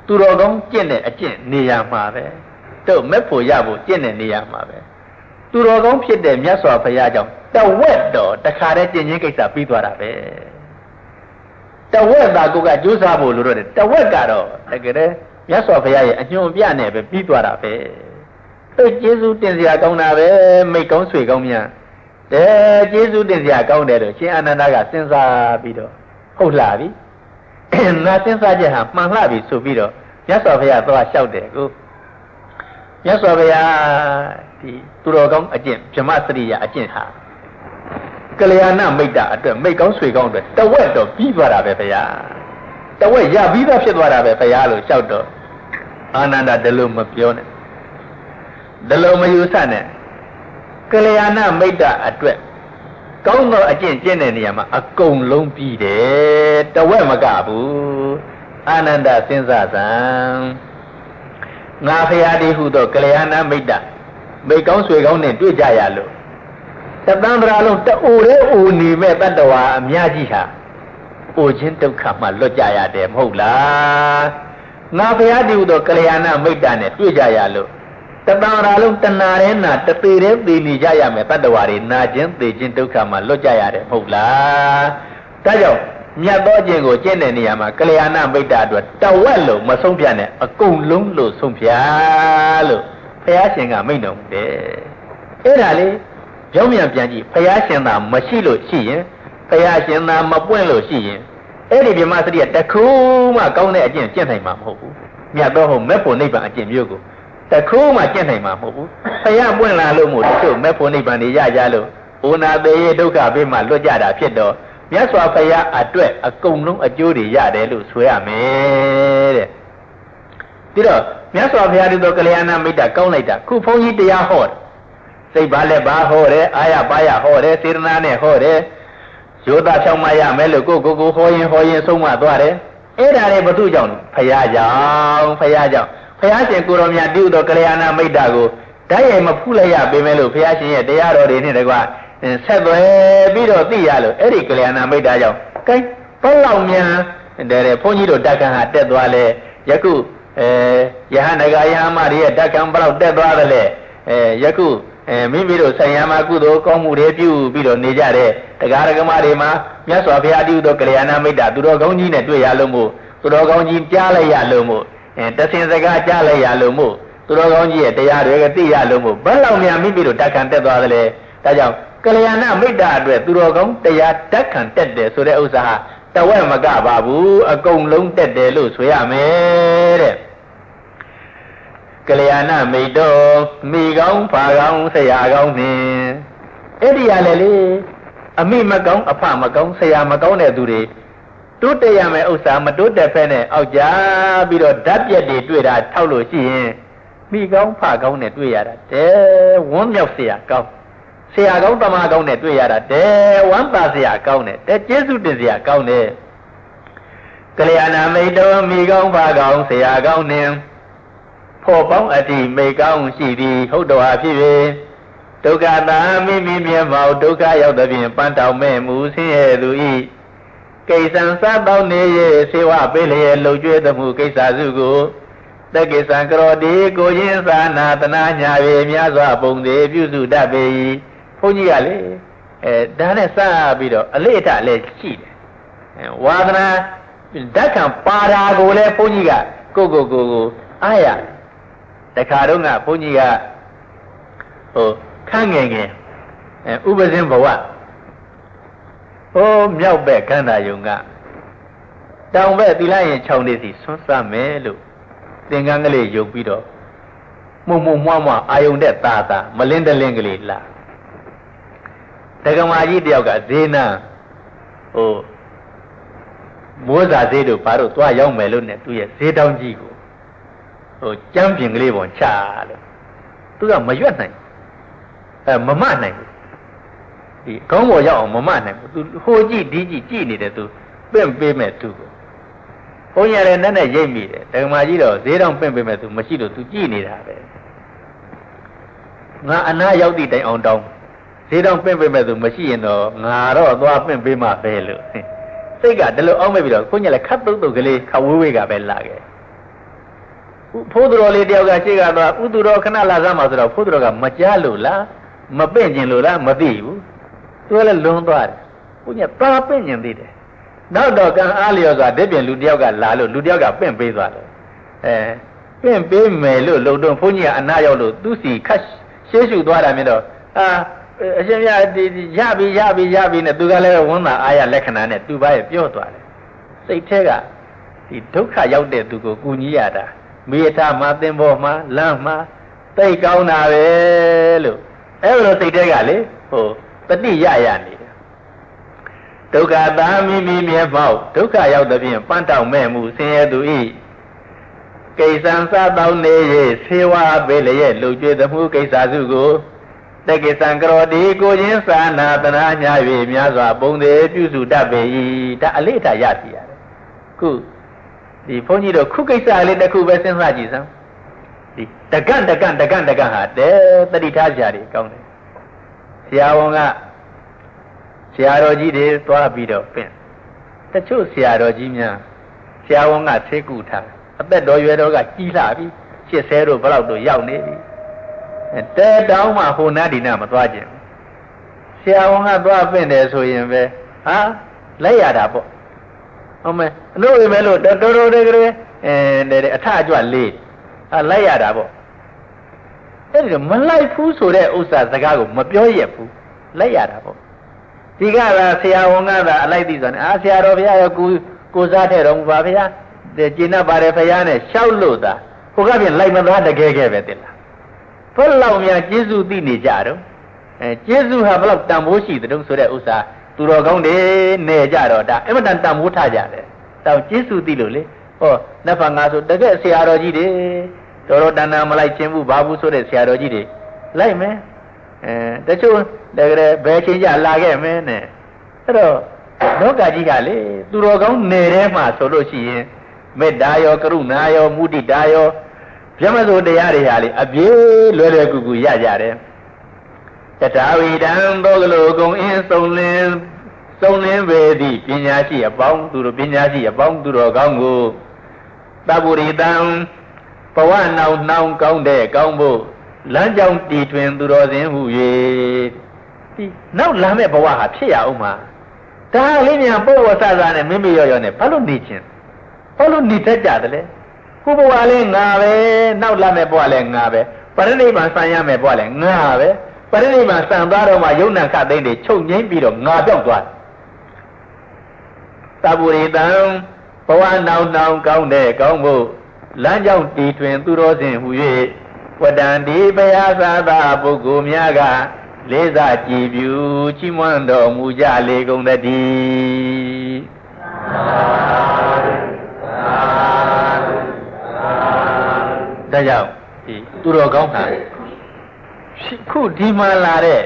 A: သူတော်ကောင်းကျင့်တဲ့အကျင့်နေရာမှာပဲတို့မက်ဖို့ရဖို့ကျင့်တဲ့နေရာမှာပဲသူတော်ကောင်းဖြစ်တဲ့မြတ်စွာဘုရားကြောင့်တဝက်တော်တခါတည်းကျင့်ချင်းကိစ္စပြီးသွားတာပဲ တဝက်သာကိုကကြိုးစားဖို့လိုတော့တယ်တဝက်ကတော့တကယ်တည်းမြတ်စွာဘုရားရဲ့အညွှန်ပြနဲ့ပဲပြီးသွားတာပဲသူကျေးဇူးတင်စရာကောင်းတာပဲမိတ်ကောင်းဆွေကောင်းများတဲကျေးဇူးတင်စရာကောင်းတယ်လို့ရှင်အာနန္ဒကစဉ်းစားပြီးတော့ဟုတ်လားပြီငါစဉ်းစားချက်ဟာမှန်လှပြီဆိုပြီးတော့မြတ်စွာဘုရားသွားလျှောက်တယ်ကိုမြတ်စွာဘုရားဒီသူတော်ကောင်းအကျင့်ဗြဟ္မစရိယအကျင့်ဟာ ကလျာဏမိတ်တာအတွက်မိတ်ကောင်းဆွေကောင်းအတွက်တဝက်တော့ပြီးသွားတာပဲဘုရားတဝက်ရပြီးသားဖြစ်သွားတာပဲဘုရားလို့လျှောက်တော့အာနန္ဒဒီလိုမပြောနဲ့ဒီလိုမယူဆနဲ့ကလျာဏမိတ်တာအတွက်ကောင်းသောအကျင့်ကျင့်တဲ့နေရာမှာအကုန်လုံးပြီးတယ်တဝက်မကဘူးအာနန္ဒစဉ်းစားစမ်းငါဖရာဒီဟုသောကလျာဏမိတ်တာမိတ်ကောင်းဆွေကောင်းနဲ့တွေ့ကြရလို့သ တ္တံပရာလုံးတူတဲ့အိုနေမဲ့တတ္တဝါအများကြီးဟာအိုခြင်းဒုက္ခမှလွတ်ကြရတယ်မဟုတ်လားငါဖရာဒီဟုသောကလျာဏမိတ်တာနဲ့တွေ့ကြရလို့တတံရာလုံးတဏှာရဲနာတပေရဲသေနေကြရမယ်တတ္တဝါတွေနာခြင်းသေခြင်းဒုက္ခမှလွတ်ကြရတယ်မဟုတ်လားဒါကြောင့်မြတ်သောခြင်းကိုကျင့်တဲ့နေရာမှာကလျာဏမိတ်တာအတွက်တဝက်လို့မဆုံးဖြတ်နဲ့အကုန်လုံးလို့ဆုံးဖြတ်လို့ဘုရားရှင်ကမိန့်တော်မူတယ်အဲ့ဒါလေ ကြောင်းမြန်ပြန်ကြည့်ဘုရားရှင်သာမရှိလို့ရှိရင်ဘုရားရှင်သာမပွင့်လို့ရှိရင်အဲ့ဒီမြမစရိယတခုမှကောင်းတဲ့အကျင့်ကျင့်နိုင်မှာမဟုတ်ဘူးမြတ်သောဟုတ်မဲ့ဖို့နိဗ္ဗာန်အကျင့်မျိုးကိုတခုမှကျင့်နိုင်မှာမဟုတ်ဘူးဘုရားပွင့်လာလို့မို့တချို့မဲ့ဖို့နိဗ္ဗာန်တွေရကြလို့ဩနာသေးရဒုက္ခဘေးမှာလွတ်ကြတာဖြစ်တော့မြတ်စွာဘုရားအတွက်အကုန်လုံးအကျိုးတွေရတယ်လို့ဆိုရမယ်တဲ့ပြီးတော့မြတ်စွာဘုရားဒီတော့ကလျာဏမိတ်တာကောင်းလိုက်တာခုဘုန်းကြီးတရားဟောတယ် စိတ်ပါလဲပါဟောတယ်အာရပါရဟောတယ်စေတနာနဲ့ဟောတယ်ရိုးသားဖြောင်းမရမယ်လို့ကိုကိုကိုဟောရင်ဟောရင်ဆုံးမသွားတယ်အဲ့ဒါတွေဘု து ကြောင့်ဘုရားကြောင့်ဘုရားကြောင့်ဘုရားရှင်ကိုရောမြတ်တည်သောကလျာဏမိတ်တာကိုဓာတ်ရိုက်မဖူးလိုက်ရပေမဲ့လို့ဘုရားရှင်ရဲ့တရားတော်တွေနဲ့တကွဆက်သွယ်ပြီးတော့သိရလို့အဲ့ဒီကလျာဏမိတ်တာကြောင့်ကဲဘယ်လောက်များတဲ့ဘုန်းကြီးတို့တက္ကံဟာတက်သွားလဲယခုအဲယဟန္တကယဟမတွေရဲ့တက္ကံဘယ်လောက်တက်သွားသလဲအဲယခု အဲမိမိတို့ဆိုင်ရာမှာကုသိုလ်ကောင်းမှုတွေပြုပြီးတော့နေကြတဲ့တရားဓမ္မတွေမှာမြတ်စွာဘုရားတည်သောကလျာဏမိတ်တာသူတော်ကောင်းကြီးနဲ့တွေ့ရလို့မို့သူတော်ကောင်းကြီးကြားလိုက်ရလို့မို့အဲတဆင်စကားကြားလိုက်ရလို့မို့သူတော်ကောင်းကြီးရဲ့တရားတွေကသိရလို့မို့ဘယ်လောက်များမိမိတို့တက္ကံတက်သွားသလဲဒါကြောင့်ကလျာဏမိတ်တာအတွက်သူတော်ကောင်းတရားတက်ခံတက်တယ်ဆိုတဲ့ဥစ္စာဟာတဝက်မကပါဘူးအကုန်လုံးတက်တယ်လို့ဆိုရမယ်တဲ့ ကလျာဏမိတ်တော်မိကောင်းဖာကောင်းဆရာကောင်းနှင့်အဲ့ဒီရလေလေအမိမကောင်းအဖမကောင်းဆရာမကောင်းတဲ့သူတွေတိုးတက်ရမယ့်ဥစ္စာမတိုးတက်ဖဲနဲ့အောက်ကြပြီးတော့ဓာတ်ပြက်တွေတွေ့တာထောက်လို့ရှိရင်မိကောင်းဖကောင်းနဲ့တွေ့ရတာတဲဝမ်းမြောက်ဆရာကောင်းဆရာကောင်းတမကောင်းနဲ့တွေ့ရတာတဲဝမ်းသာဆရာကောင်းနဲ့တဲကျေးဇူးတင်ဆရာကောင်းနဲ့ကလျာဏမိတ်တော်မိကောင်းဖကောင်းဆရာကောင်းနဲ့ င့်ဖို့ပေါင်းအတ္တိမိကောင်းရှိသည်ဟုတ်တော်အဖြစ်၍ဒုက္ခသာမိမိမျက်မှောက်ဒုက္ခရောက်သဖြင့်ပန်းတောင်မဲ့မူဆင်းရဲသူဤကိစ္စံစားပေါင်းနေ၍စေဝပေးလျက်လှုပ်ကြွေးသမှုကိစ္စစုကိုတက္ကိစ္စံကရောတိကိုချင်းသာနာတနာညာ၍မြတ်စွာဘုံသေးပြုစုတတ်ပေ၏ဘုန်းကြီးကလေအဲဒါနဲ့စပြီးတော့အလေးအထလည်းရှိတယ်ဝါသနာဓာတ်ခံပါတာကိုလည်းဘုန်းကြီးကကိုကိုကိုကိုအားရ တခါတော့ကဘုန်းကြီးကဟိုခန့်ငယ်ငယ်အဲဥပဇင်းဘဝဟိုမြောက်ဘက်ခန္ဓာယုံကတောင်ဘက်သီလရင်6နေစီဆွန်းစမယ်လို့သင်္ကန်းကလေးယုတ်ပြီးတော့မှုံမှုံမွားမွားအာယုံတဲ့ตาตาမလင်းတလင်းကလေးလာတက္ကမကြီးတယောက်ကဈေးနာဟိုမိုးစာဈေးတို့ဘာလို့သွားရောက်မယ်လို့ ਨੇ သူရဲ့ဈေးတောင်းကြီးကို ဟိုကြမ်းပြင်ကလေးပေါ်ချလို့သူကမရွက်နိုင်အဲမမနိုင်ဘူးဒီခေါင်းပေါ်ရောက်အောင်မမနိုင်ဘူးသူဟိုကြည့်ဒီကြည့်ကြည့်နေတယ်သူပင့်ပေးမဲ့သူကိုဘုန်းကြီးလည်းနဲ့နဲ့ရိပ်မိတယ်ဓမ္မကြီးတော့ဈေးတောင်ပင့်ပေးမဲ့သူမရှိလို့သူကြည့်နေတာပဲငါအနာရောက်သည့်တိုင်အောင်တောင်းဈေးတောင်ပင့်ပေးမဲ့သူမရှိရင်တော့ငါတော့သွားပင့်ပေးမှပဲလို့စိတ်ကဒီလိုအောက်မဲ့ပြီးတော့ကိုကြီးလည်းခတ်တုတ်တုတ်ကလေးခဝေးဝေးကပဲလာခဲ့ ဖိုးသူတော်လေးတယောက်ကရှေ့ကသွားဥသူတော်ခဏလာစမ်းပါဆိုတော့ဖိုးသူတော်ကမကြားလို့လားမပင့်ကျင်လို့လားမသိဘူးသူကလည်းလွန်သွားတယ်ကိုကြီးပါပင့်ကျင်သေးတယ်နောက်တော့ကံအားလျော်စွာတစ်ပြင်လူတယောက်ကလာလို့လူတယောက်ကပင့်ပေးသွားတယ်အဲပင့်ပေးမယ်လို့လုံတော့ဘုန်းကြီးကအနာရောက်လို့သူစီခတ်ရှေးရှုသွားတာမြင်တော့အာအရှင်မြတ်ဒီရပြီရပြီရပြီနဲ့သူကလည်းဝန်တာအာရလက္ခဏာနဲ့သူပါရဲ့ပြောသွားတယ်စိတ်แท้ကဒီဒုက္ခရောက်တဲ့သူကိုကူညီရတာ မေထမှာသင်္ဘောမှာလမ်းမှာသိကောင်းတာပဲလို့အဲ့လိုစိတ်แท้ကလေဟိုတတိရရနေတယ်ဒုက္ခသာမိမိမြဲပေါက်ဒုက္ခရောက်တဲ့ဖြင့်ပန်းတောက်မဲ့မှုဆင်းရဲသူဤကိစ္စံစတောင်းနေ၍ဆေဝါပေးလျက်လူကျွေးသမှုကိစ္စစုကိုတက္ကိသံကရောတိကိုချင်းသာနာတနာညာ၍များစွာပုံသေးပြုစုတတ်ပေ၏ဒါအလေးအထားရစီရတယ်ခု ဒီဘုန်းကြီးတို့ခုကိစ္စလေးတစ်ခုပဲစဉ်းစားကြည့်စမ်းဒီတကန့်တကန့်တကန့်တကန့်ဟာတဲတတိထားကြတယ်ကောင်းတယ်ဆရာဝန်ကဆရာတော်ကြီးတွေသွားပြီးတော့ပင့်တချို့ဆရာတော်ကြီးများဆရာဝန်ကဆေးကုထားအသက်တော်ရွယ်တော်ကကြီးလာပြီ80တို့ဘလောက်တို့ရောက်နေပြီတဲတောင်းမှဟိုနာဒီနာမသွားခြင်းဆရာဝန်ကသွားပင့်တယ်ဆိုရင်ပဲဟာလိုက်ရတာပေါ့ ဟုတ်မယ်အလို့ပဲလို့တော်တော်တည်းကလေးအဲအထအကျွတ်လေးဟာလိုက်ရတာပေါ့အဲ့ဒီမလိုက်ဘူးဆိုတဲ့ဥစ္စာစကားကိုမပြောရဘူးလိုက်ရတာပေါ့ဒီကသာဆရာဝန်ကသာအလိုက်သိဆိုနေအာဆရာတော်ဘုရားရောကိုကိုစားတဲ့တော်မူပါဘုရားကျင့်တတ်ပါတယ်ဘုရားနဲ့ရှောက်လို့သာဟိုကပြင်လိုက်မသွားတကယ်ကဲပဲတင်လားဘယ်လောက်များကျေးဇူးသိနေကြတော့အဲကျေးဇူးဟာဘယ်လောက်တန်ဖိုးရှိတဲ့တုံးဆိုတဲ့ဥစ္စာ သူတော်ကောင်းတွေနေကြတော့ဒါအမတန်တန်ဖိုးထားကြတယ်တောင်ကျေးဇူးသိလို့လေဟောနတ်ဖန်ငါဆိုတကယ်ဆရာတော်ကြီးတွေတော်တော်တန်တန်မလိုက်ခြင်းဘူးဘာဘူးဆိုတဲ့ဆရာတော်ကြီးတွေလိုက်မယ်အဲတချို့တကယ်ဘယ်ချင်းကြလာခဲ့မင်းနဲ့အဲ့တော့လောကကြီးကလေသူတော်ကောင်းနေတဲ့မှာဆိုလို့ရှိရင်မေတ္တာရောကရုဏာရောမုဒိတာရောပြမစိုးတရားတွေဟာလေအပြေးလွယ်လွယ်ကူကူရကြတယ် တထာဝိတံသောကလိုကုံအင်းစုံလင်းစုံလင်းပေသည့်ပညာရှိအပေါင်းသူတို့ပညာရှိအပေါင်းသူတော်ကောင်းကိုတပုရိတံဘဝနောင်နှောင်းကောင်းတဲ့ကောင်းဖို့လမ်းကြောင်းတည်ထွင်သူတော်စင်ဟု၍ဒီနောက်လာမဲ့ဘဝဟာဖြစ်ရအောင်မှာဒါလေးမြန်ပို့ဝဆဆနဲ့မိမိရောရောနဲ့ဘာလို့နေချင်းဘာလို့နေတတ်ကြတယ်လဲခုဘဝလည်းငါပဲနောက်လာမဲ့ဘဝလည်းငါပဲပရိနိဗ္ဗာန်ဆံရမဲ့ဘဝလည်းငါပဲ ပရိနိဗ္ဗာန်ဆံသွားတော့မှယုံနာခသိမ့်တွေချုပ်ငိမ့်ပြီးတော့ငါပြောက်သွားသဗ္ဗရိတံဘဝနောင်နောင်ကောင်းတဲ့ကောင်းဖို့လမ်းကြောင်းတည်ထွင်သူတော်စင်ဟူ၍ဝတ္တန်ဒီဘယသာသာပုဂ္ဂိုလ်များကလေးစားကြည်ပြူချီးမွမ်းတော်မူကြလေကုန်တည်းဒါကြောင့်ဒီသူတော်ကောင်းတာ ခုဒီမှာလာတဲ့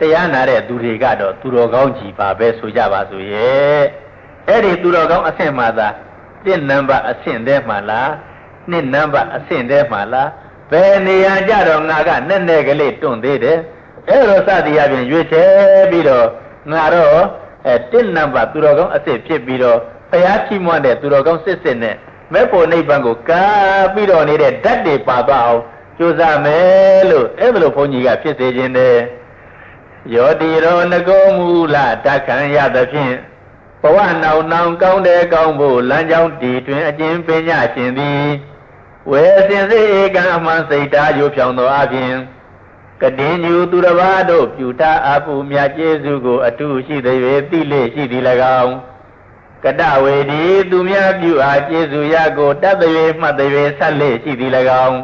A: တရားနာတဲ့သူတွေကတော့သူတော်ကောင်းကြီးပါပဲဆိုကြပါစို့ရဲ့အဲ့ဒီသူတော်ကောင်းအဆင့်မှသာ1နံပါတ်အဆင့်ထဲမှာလား2နံပါတ်အဆင့်ထဲမှာလားဘယ်နေရာကြတော့ငါကနဲ့နဲ့ကလေးတွန့်သေးတယ်အဲ့လိုစသည်အပြင်ရွေးချယ်ပြီးတော့ငါတော့အဲ1နံပါတ်သူတော်ကောင်းအစ်စ်ဖြစ်ပြီးတော့ဘုရားချီးမွမ်းတဲ့သူတော်ကောင်းစစ်စစ်နဲ့မဲ့ဖို့နိဗ္ဗာန်ကိုကားပြီးတော့နေတဲ့ဓာတ်တွေပါသွားအောင် ကြိုးစားမယ်လို့အဲ့လိုဘုန်းကြီးကဖြစ်စေခြင်းတယ်ယောတိရောငကောမူလတခံရသဖြင့်ဘဝနောင်နောင်ကောင်းတဲ့ကောင်းဖို့လမ်းကြောင်းတည်တွင်အကျဉ်ပညာရှင်သည်ဝေစင်စေဧကံအမှန်စိတ်ဓာရုပ်ဖြောင်းသောအပြင်ကတင်ညူသူတစ်ပါးတို့ပြုတာအပူမြတ်ကျေးဇူးကိုအတုရှိသေး၍သိလေရှိသည်၎င်းကတဝေဒီသူများပြုအားကျေးဇူးရကိုတတ်သွေမှတ်သွေဆက်လေရှိသည်၎င်း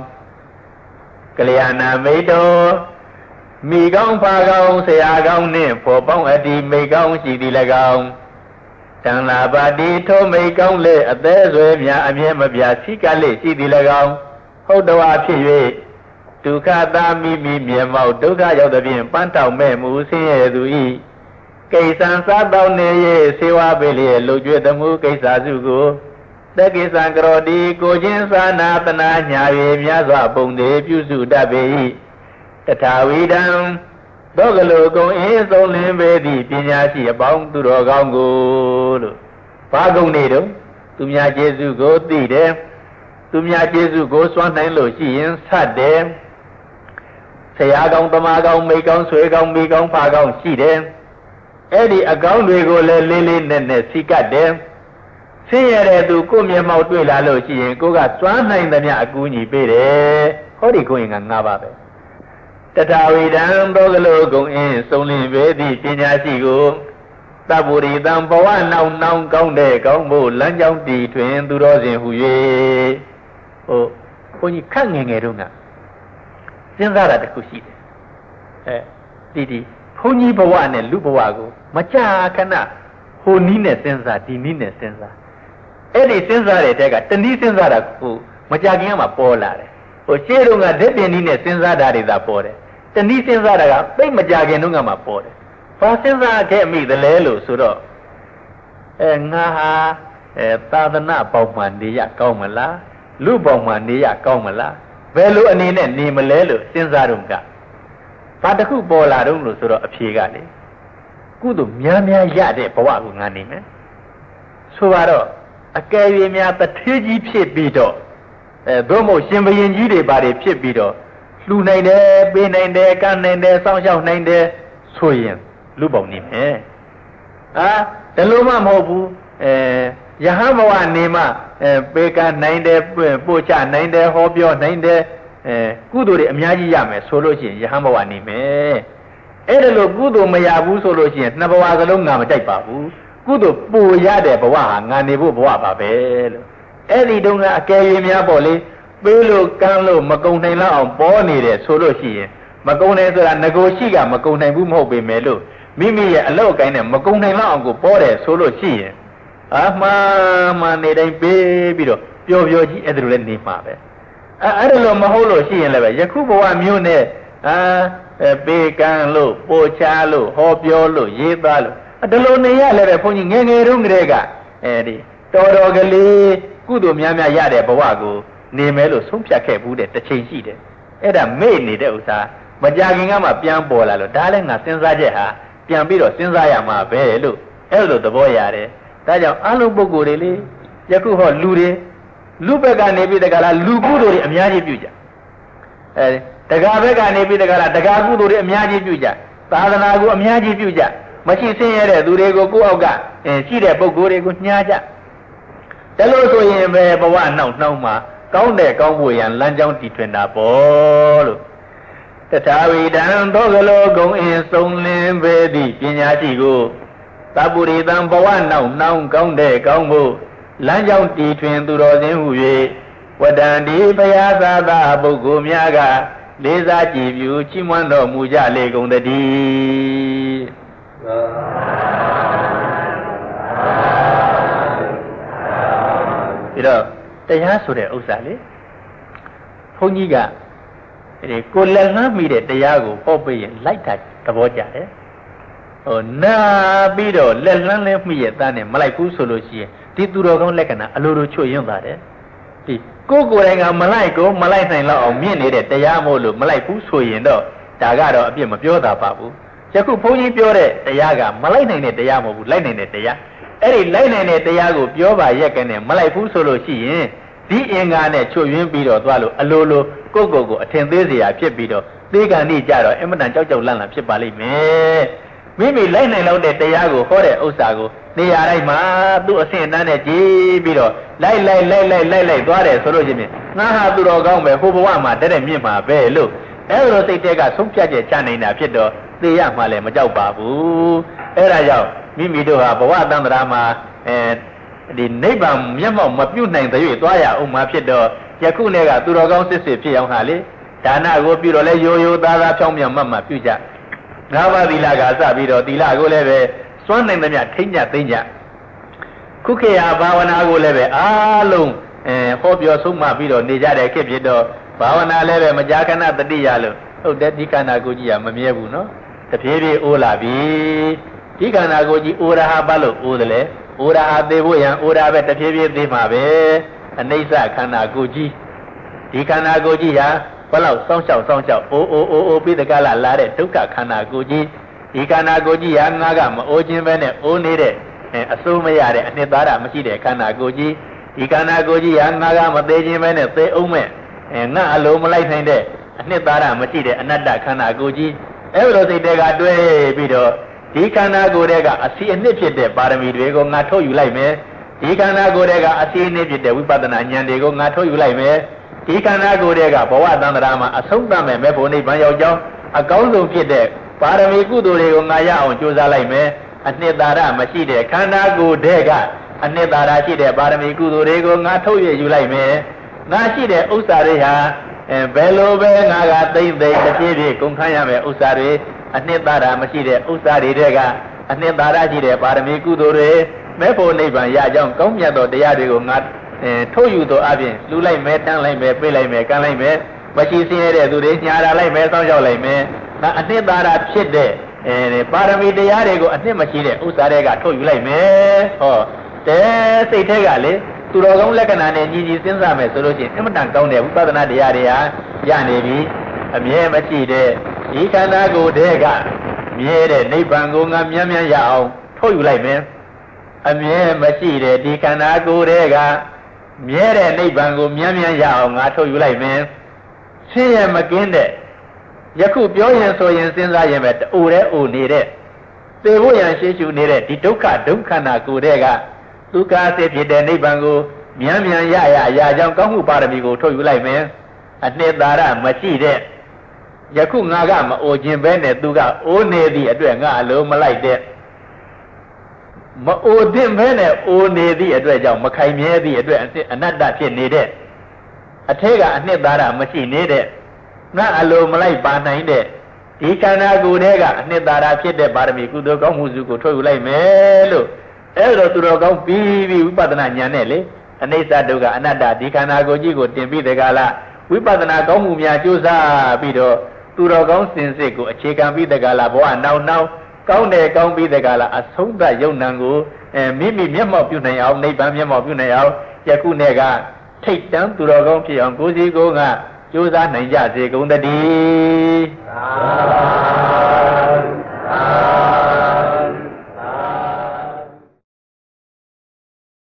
A: ကလျာဏမိတ်တော်မိကောင်းဖာကောင်းဆရာကောင်းနှင့်ဖော်ပေါင်းအတီမိကောင်းရှိသည်၎င်းတန်လာပါတိထိုမိကောင်းလေအသေးဆွေများအမြဲမပြစီကလေရှိသည်၎င်းဟုတ်တော်ဖြစ်၍ဒုက္ခသာမိမိမြေမောက်ဒုက္ခရောက်သည်ဖြင့်ပန်းတောင်မဲ့မှုဆင်းရဲသူ၏ကိစ္စံစားတော်နေ၍စေဝါပေလျက်လူကျွေးသမှုကိစ္စစုကို တက္ကိစ္စံကရောတိကိုချင်းသာနာတနာညာ၍မြတ်စွာဘုံသေးပြုစုတတ်ပေ၏တထာဝိဒံသောကလူကုံအင်းဆုံးလင်းပေသည့်ပညာရှိအပေါင်းသူတော်ကောင်းကိုလို့ဘာကုံနေတော့သူများကျေးဇူးကိုသိတယ်သူများကျေးဇူးကိုစွမ်းနိုင်လို့ရှိရင်ဆက်တယ်ဆရာကောင်းတမကောင်းမိကောင်းဆွေကောင်းမိကောင်းဖာကောင်းရှိတယ်အဲ့ဒီအကောင်းတွေကိုလည်းလေးလေးနက်နက်စီကတ်တယ် ဆင်းရဲတဲ့သူကိုမျက်မှောက်တွေ့လာလို့ရှိရင်ကိုကစွမ်းနိုင်သမျှအကူအညီပေးတယ်ဟောဒီကိုရင်ကငါးပါပဲတထာဝိဒံသောကလောကုံအင်းစုံလင်ပေသည့်ပညာရှိကိုသဗ္ဗူရိတံဘဝနောင်နောင်ကောင်းတဲ့ကောင်းဖို့လမ်းကြောင်းတည်ထွင်သူတော်စဉ်ဟူ၍ဟိုဘုန်းကြီးခက်ငယ်ငယ်တုန်းကစဉ်းစားတာတခုရှိတယ်အဲတီတီဘုန်းကြီးဘဝနဲ့လူဘဝကို မကြာခဏဟိုနီးနဲ့စဉ်းစားဒီနီးနဲ့စဉ်းစား အဲ့ဒီစဉ်းစားတဲ့တက်ကတနည်းစဉ်းစားတာဟိုမကြခင်ကမှပေါ်လာတယ်ဟိုရှေးတုန်းကဓာတ်ပြင်းနီးနဲ့စဉ်းစားတာတွေသာပေါ်တယ်တနည်းစဉ်းစားတာကသိမကြခင်တုန်းကမှပေါ်တယ်ဘာစဉ်းစားခဲ့မိသလဲလို့ဆိုတော့အဲငါဟာအဲသာသနာပေါက်မှနေရကောင်းမလားလူပေါက်မှနေရကောင်းမလားဘယ်လိုအနေနဲ့နေမလဲလို့စဉ်းစားတော့ကဘာတစ်ခုပေါ်လာတော့လို့ဆိုတော့အဖြေကလေကုသိုလ်များများရတဲ့ဘဝကိုငါနေမယ်ဆိုတော့ အကယ်၍များတထေးကြီးဖြစ်ပြီးတော့အဲသို့မဟုတ်ရှင်ဘရင်ကြီးတွေဘာတွေဖြစ်ပြီးတော့လှူနိုင်တယ်ပေးနိုင်တယ်ကမ်းနိုင်တယ်စောင့်ရှောက်နိုင်တယ်ဆိုရင်လူပေါနေမယ်အာဒါလို့မှမဟုတ်ဘူးအဲယဟန်ဘဝနေမှအဲပေကနိုင်တယ်ပို့ချနိုင်တယ်ဟောပြောနိုင်တယ်အဲကုသိုလ်တွေအများကြီးရမယ်ဆိုလို့ရှိရင်ယဟန်ဘဝနေမယ်အဲ့ဒါလို့ကုသိုလ်မရဘူးဆိုလို့ရှိရင်နှစ်ဘဝစလုံးငါမကြိုက်ပါဘူး ကုသိုလ်ပူရတဲ့ဘဝဟာငါနေဖို့ဘဝပါပဲလို့အဲ့ဒီတုန်းကအကယ်၍များပေါ့လေပေးလို့ကမ်းလို့မကုံနိုင်လောက်အောင်ပေါ်နေတယ်ဆိုလို့ရှိရင်မကုံနိုင်ဆိုတာငကိုရှိကမကုံနိုင်ဘူးမဟုတ်ပေမဲ့လို့မိမိရဲ့အလောက်ကိုင်းနဲ့မကုံနိုင်လောက်အောင်ကိုပေါ်တယ်ဆိုလို့ရှိရင်အမှားမှနေတိုင်းပေးပြီးတော့ပျော်ပျော်ကြီးအဲ့ဒါလိုလည်းနေမှာပဲအဲအဲ့ဒါလိုမဟုတ်လို့ရှိရင်လည်းပဲယခုဘဝမျိုးနဲ့အာပေးကမ်းလို့ပို့ချလို့ဟောပြောလို့ရေးသားလို့ ဒီလိုနေရလည်းပဲဘုန်းကြီးငယ်ငယ်တုန်းကတည်းကအဲဒီတော်တော်ကလေးကုသိုလ်များများရတဲ့ဘဝကိုနေမယ်လို့ဆုံးဖြတ်ခဲ့ဘူးတဲ့တစ်ချိန်ရှိတယ်အဲ့ဒါမေ့နေတဲ့ဥစ္စာမကြခင်ကမှပြန်ပေါ်လာလို့ဒါလည်းငါစဉ်းစားချက်ဟာပြန်ပြီးတော့စဉ်းစားရမှာပဲလို့အဲ့လိုသဘောရတယ်ဒါကြောင့်အလုံးပုဂ္ဂိုလ်တွေလေယခုဟောလူတွေလူဘက်ကနေပြီးတကလားလူကုသိုလ်တွေအများကြီးပြုကြအဲတက္ကဘက်ကနေပြီးတကလားတက္ကကုသိုလ်တွေအများကြီးပြုကြသာသနာကိုအများကြီးပြုကြ မရှိဆင်းရဲတဲ့သူတွေကိုကိုယ့်အောက်ကအဲရှိတဲ့ပုဂ္ဂိုလ်တွေကိုညှားကြဒါလို့ဆိုရင်ပဲဘဝနောက်နှောင်းမှာကောင်းတဲ့ကောင်းဖို့ရန်လမ်းကြောင်းတည်ထွင်တာပေါ့လို့တထာဝိတံသောကလောဂုံအင်းစုံလင်းပေသည့်ပညာရှိကိုသဗ္ဗုရိတံဘဝနောက်နှောင်းကောင်းတဲ့ကောင်းဖို့လမ်းကြောင်းတည်ထွင်သူတော်စင်ဟု၍ဝတ္တန်ဒီဘုရားသာသာပုဂ္ဂိုလ်များကလေးစားကြည်ပြူချီးမွမ်းတော်မူကြလေကုန်တည်း ပြီးတော့တရားဆိုတဲ့ဥစ္စာလေဘုန်းကြီးကဒီကိုလက်လှမ်းမိတဲ့တရားကိုဟောပေးရင်လိုက်တာသဘောကျတယ်ဟဟိုနာပြီးတော့လက်လှမ်းလဲမိရဲ့သားနဲ့မလိုက်ဘူးဆိုလို့ရှိရင်ဒီသူတော်ကောင်းလက္ခဏာအလိုလိုချွတ်ယွန့်ပါတယ်ဒီကိုကိုယ်တိုင်ကမလိုက်ကိုမလိုက်နိုင်တော့အောင်မြင့်နေတဲ့တရားမို့လို့မလိုက်ဘူးဆိုရင်တော့ဒါကတော့အပြစ်မပြောတာပါဘူး ယခုဘုန်းကြီးပြောတဲ့တရားကမလိုက်နိုင်တဲ့တရားမဟုတ်ဘူးလိုက်နိုင်တဲ့တရားအဲ့ဒီလိုက်နိုင်တဲ့တရားကိုပြောပါရက်ကနေမလိုက်ဘူးဆိုလို့ရှိရင်ဒီအင်္ဂါနဲ့ချွတ်ယွင်းပြီးတော့သွားလို့အလိုလိုကိုယ့်ကိုယ်ကိုအထင်သေးစရာဖြစ်ပြီးတော့သေကံဤကြတော့အင်မတန်ကြောက်ကြောက်လန့်လန့်ဖြစ်ပါလိမ့်မယ်မိမိလိုက်နိုင်လို့တဲ့တရားကိုဟောတဲ့ဥစ္စာကိုနေရာတိုင်းမှာသူ့အဆင့်အတန်းနဲ့ကြည်ပြီးတော့လိုက်လိုက်လိုက်လိုက်လိုက်လိုက်သွားတယ်ဆိုလို့ရှိရင်ငါဟာသူတော်ကောင်းပဲဟိုဘဝမှာတဲ့တဲ့မြင့်မှာပဲလို့အဲ့လိုစိတ်တဲကဆုံးဖြတ်ချက်ချနိုင်တာဖြစ်တော့ သိရမှလည်းမကြောက်ပါဘူးအဲ့ဒါကြောင့်မိမိတို့ဟာဘဝတန္တရာမှာအဲဒီနိဗ္ဗာန်မျက်မှောက်မပြုတ်နိုင်တဲ့၍သွားရအောင်မှာဖြစ်တော့ယခုနေ့ကသူတော်ကောင်းစစ်စစ်ဖြစ်အောင်ဟာလေဒါနကိုပြုတော့လဲရိုးရိုးသားသားဖြောင်းမြောင်မှတ်မှပြုကြငါးပါးသီလကစပြီးတော့သီလကိုလည်းပဲစွမ်းနိုင်သမျှထိမ့်ညသိမ့်ညခုခေတ်ဟာဘာဝနာကိုလည်းပဲအားလုံးအဲဟောပြောဆုံးမပြီးတော့နေကြတဲ့ခေတ်ဖြစ်တော့ဘာဝနာလည်းပဲမကြာခဏတတိယလို့ဟုတ်တယ်ဒီခန္ဓာကိုယ်ကြီးကမမြဲဘူးနော် တဖြည်းဖြည်းအိုးလာပြီဒီခန္ဓာကိုယ်ကြီးအိုးရဟာဘာလို့အိုးတယ်လဲအိုးရဟာသေးဖို့ရန်အိုးရပဲတဖြည်းဖြည်းသေးမှာပဲအနိစ္စခန္ဓာကိုယ်ကြီးဒီခန္ဓာကိုယ်ကြီးဟာဘလောက်စောင်းရှောက်စောင်းရှောက်အိုးအိုးအိုးအိုးပြီးတကလာလာတဲ့ဒုက္ခခန္ဓာကိုယ်ကြီးဒီခန္ဓာကိုယ်ကြီးဟာငါကမအိုးခြင်းပဲနဲ့အိုးနေတဲ့အစိုးမရတဲ့အနှစ်သာရမရှိတဲ့ခန္ဓာကိုယ်ကြီးဒီခန္ဓာကိုယ်ကြီးဟာငါကမသေးခြင်းပဲနဲ့သေအောင်မဲ့အဲငါအလိုမလိုက်နိုင်တဲ့အနှစ်သာရမရှိတဲ့အနတ္တခန္ဓာကိုယ်ကြီး အဲ့လိုစိတ်တွေကတွဲပြီးတော့ဒီခန္ဓာကိုယ်တွေကအစီအနှစ်ဖြစ်တဲ့ပါရမီတွေကိုငါထုတ်ယူလိုက်မယ်ဒီခန္ဓာကိုယ်တွေကအစီအနှစ်ဖြစ်တဲ့ဝိပဿနာဉာဏ်တွေကိုငါထုတ်ယူလိုက်မယ်ဒီခန္ဓာကိုယ်တွေကဘဝတန္တရာမှာအဆုံးသတ်မဲ့မေဖို့နိဗ္ဗာန်ရောက်ကြောင်းအကောင်းဆုံးဖြစ်တဲ့ပါရမီကုသိုလ်တွေကိုငါရအောင်ကြိုးစားလိုက်မယ်အနှစ်သာရမရှိတဲ့ခန္ဓာကိုယ်တွေကအနှစ်သာရရှိတဲ့ပါရမီကုသိုလ်တွေကိုငါထုတ်ရယူလိုက်မယ်ငါရှိတဲ့ဥစ္စာတွေဟာ အဲဘယ်လိုပဲငါကသိမ့်သိမ့်တစ်ပြေးပြေးကုန်ခန်းရမယ်ဥစ္စာတွေအနှစ်သာရမရှိတဲ့ဥစ္စာတွေတဲ့ကအနှစ်သာရရှိတဲ့ပါရမီကုသိုလ်တွေမဲ့ဖို့နိဗ္ဗာန်ရကြောင်းကောင်းမြတ်သောတရားတွေကိုငါအဲထုတ်ယူသောအပြင်လှူလိုက်မယ်တန်းလိုက်မယ်ပြေးလိုက်မယ်ကမ်းလိုက်မယ်မရှိစင်းရတဲ့သူတွေညာလာလိုက်မယ်စောင့်ရှောက်လိုက်မယ်ဒါအနှစ်သာရဖြစ်တဲ့အဲပါရမီတရားတွေကိုအနှစ်မရှိတဲ့ဥစ္စာတွေကထုတ်ယူလိုက်မယ်ဟောတဲစိတ်ထဲကလေ သူတော်ကောင်းလက္ခဏာနဲ့ညီညီစဉ်းစားမယ်ဆိုလို့ရှိရင်အမှန်တန်ကောင်းတဲ့ဝိပဿနာတရားတွေဟာရနေပြီအမြဲမရှိတဲ့ဒီခန္ဓာကိုယ်တည်းကမြဲတဲ့နိဗ္ဗာန်ကိုငါမြန်းမြန်းရအောင်ထုတ်ယူလိုက်မယ်အမြဲမရှိတဲ့ဒီခန္ဓာကိုယ်တည်းကမြဲတဲ့နိဗ္ဗာန်ကိုမြန်းမြန်းရအောင်ငါထုတ်ယူလိုက်မယ်ဆင်းရဲမကင်းတဲ့ယခုပြောရင်ဆိုရင်စဉ်းစားရင်ပဲတူတဲ့အိုနေတဲ့သေဖို့ရန်ရှိရှုနေတဲ့ဒီဒုက္ခဒုက္ခနာကိုယ်တည်းက ဒုက္ခအစစ်ဖြစ်တဲ့နိဗ္ဗာန်ကိုမြန်မြန်ရရအရာကြောင့်ကောင်းမှုပါရမီကိုထုတ်ယူလိုက်မယ်အနှစ်သာရမရှိတဲ့ယခုငါကမအိုခြင်းပဲနဲ့သူကအိုးနေသည့်အတွက်ငါအလုံးမလိုက်တဲ့မအိုသင့်ပဲနဲ့အိုးနေသည့်အတွက်ကြောင့်မခိုင်မြဲသည့်အတွက်အနတ္တဖြစ်နေတဲ့အထက်ကအနှစ်သာရမရှိနေတဲ့ငါအလိုမလိုက်ပါနိုင်တဲ့ဒီခန္ဓာကိုယ်ထဲကအနှစ်သာရဖြစ်တဲ့ပါရမီကုသိုလ်ကောင်းမှုစုကိုထုတ်ယူလိုက်မယ်လို့ အဲ့တော့သူတော်ကောင်းပြီးပြီးဝိပဿနာဉာဏ်နဲ့လေအနိစ္စဒုက္ခအနတ္တဒီခန္ဓာကိုယ်ကြီးကိုတင်ပြီးတကလားဝိပဿနာကောင်းမှုများကြိုးစားပြီးတော့သူတော်ကောင်းစင်စစ်ကိုအခြေခံပြီးတကလားဘဝနောက်နောက်ကောင်းတယ်ကောင်းပြီးတကလားအဆုံးသတ်ယုံနံကိုအဲမိမိမျက်မှောက်ပြုနိုင်အောင်နိဗ္ဗာန်မျက်မှောက်ပြုနိုင်အောင်ယခုနေ့ကထိတ်တန်းသူတော်ကောင်းဖြစ်အောင်ကိုယ်စီကိုယ်ကကြိုးစားနိုင်ကြစေကုန်တည်း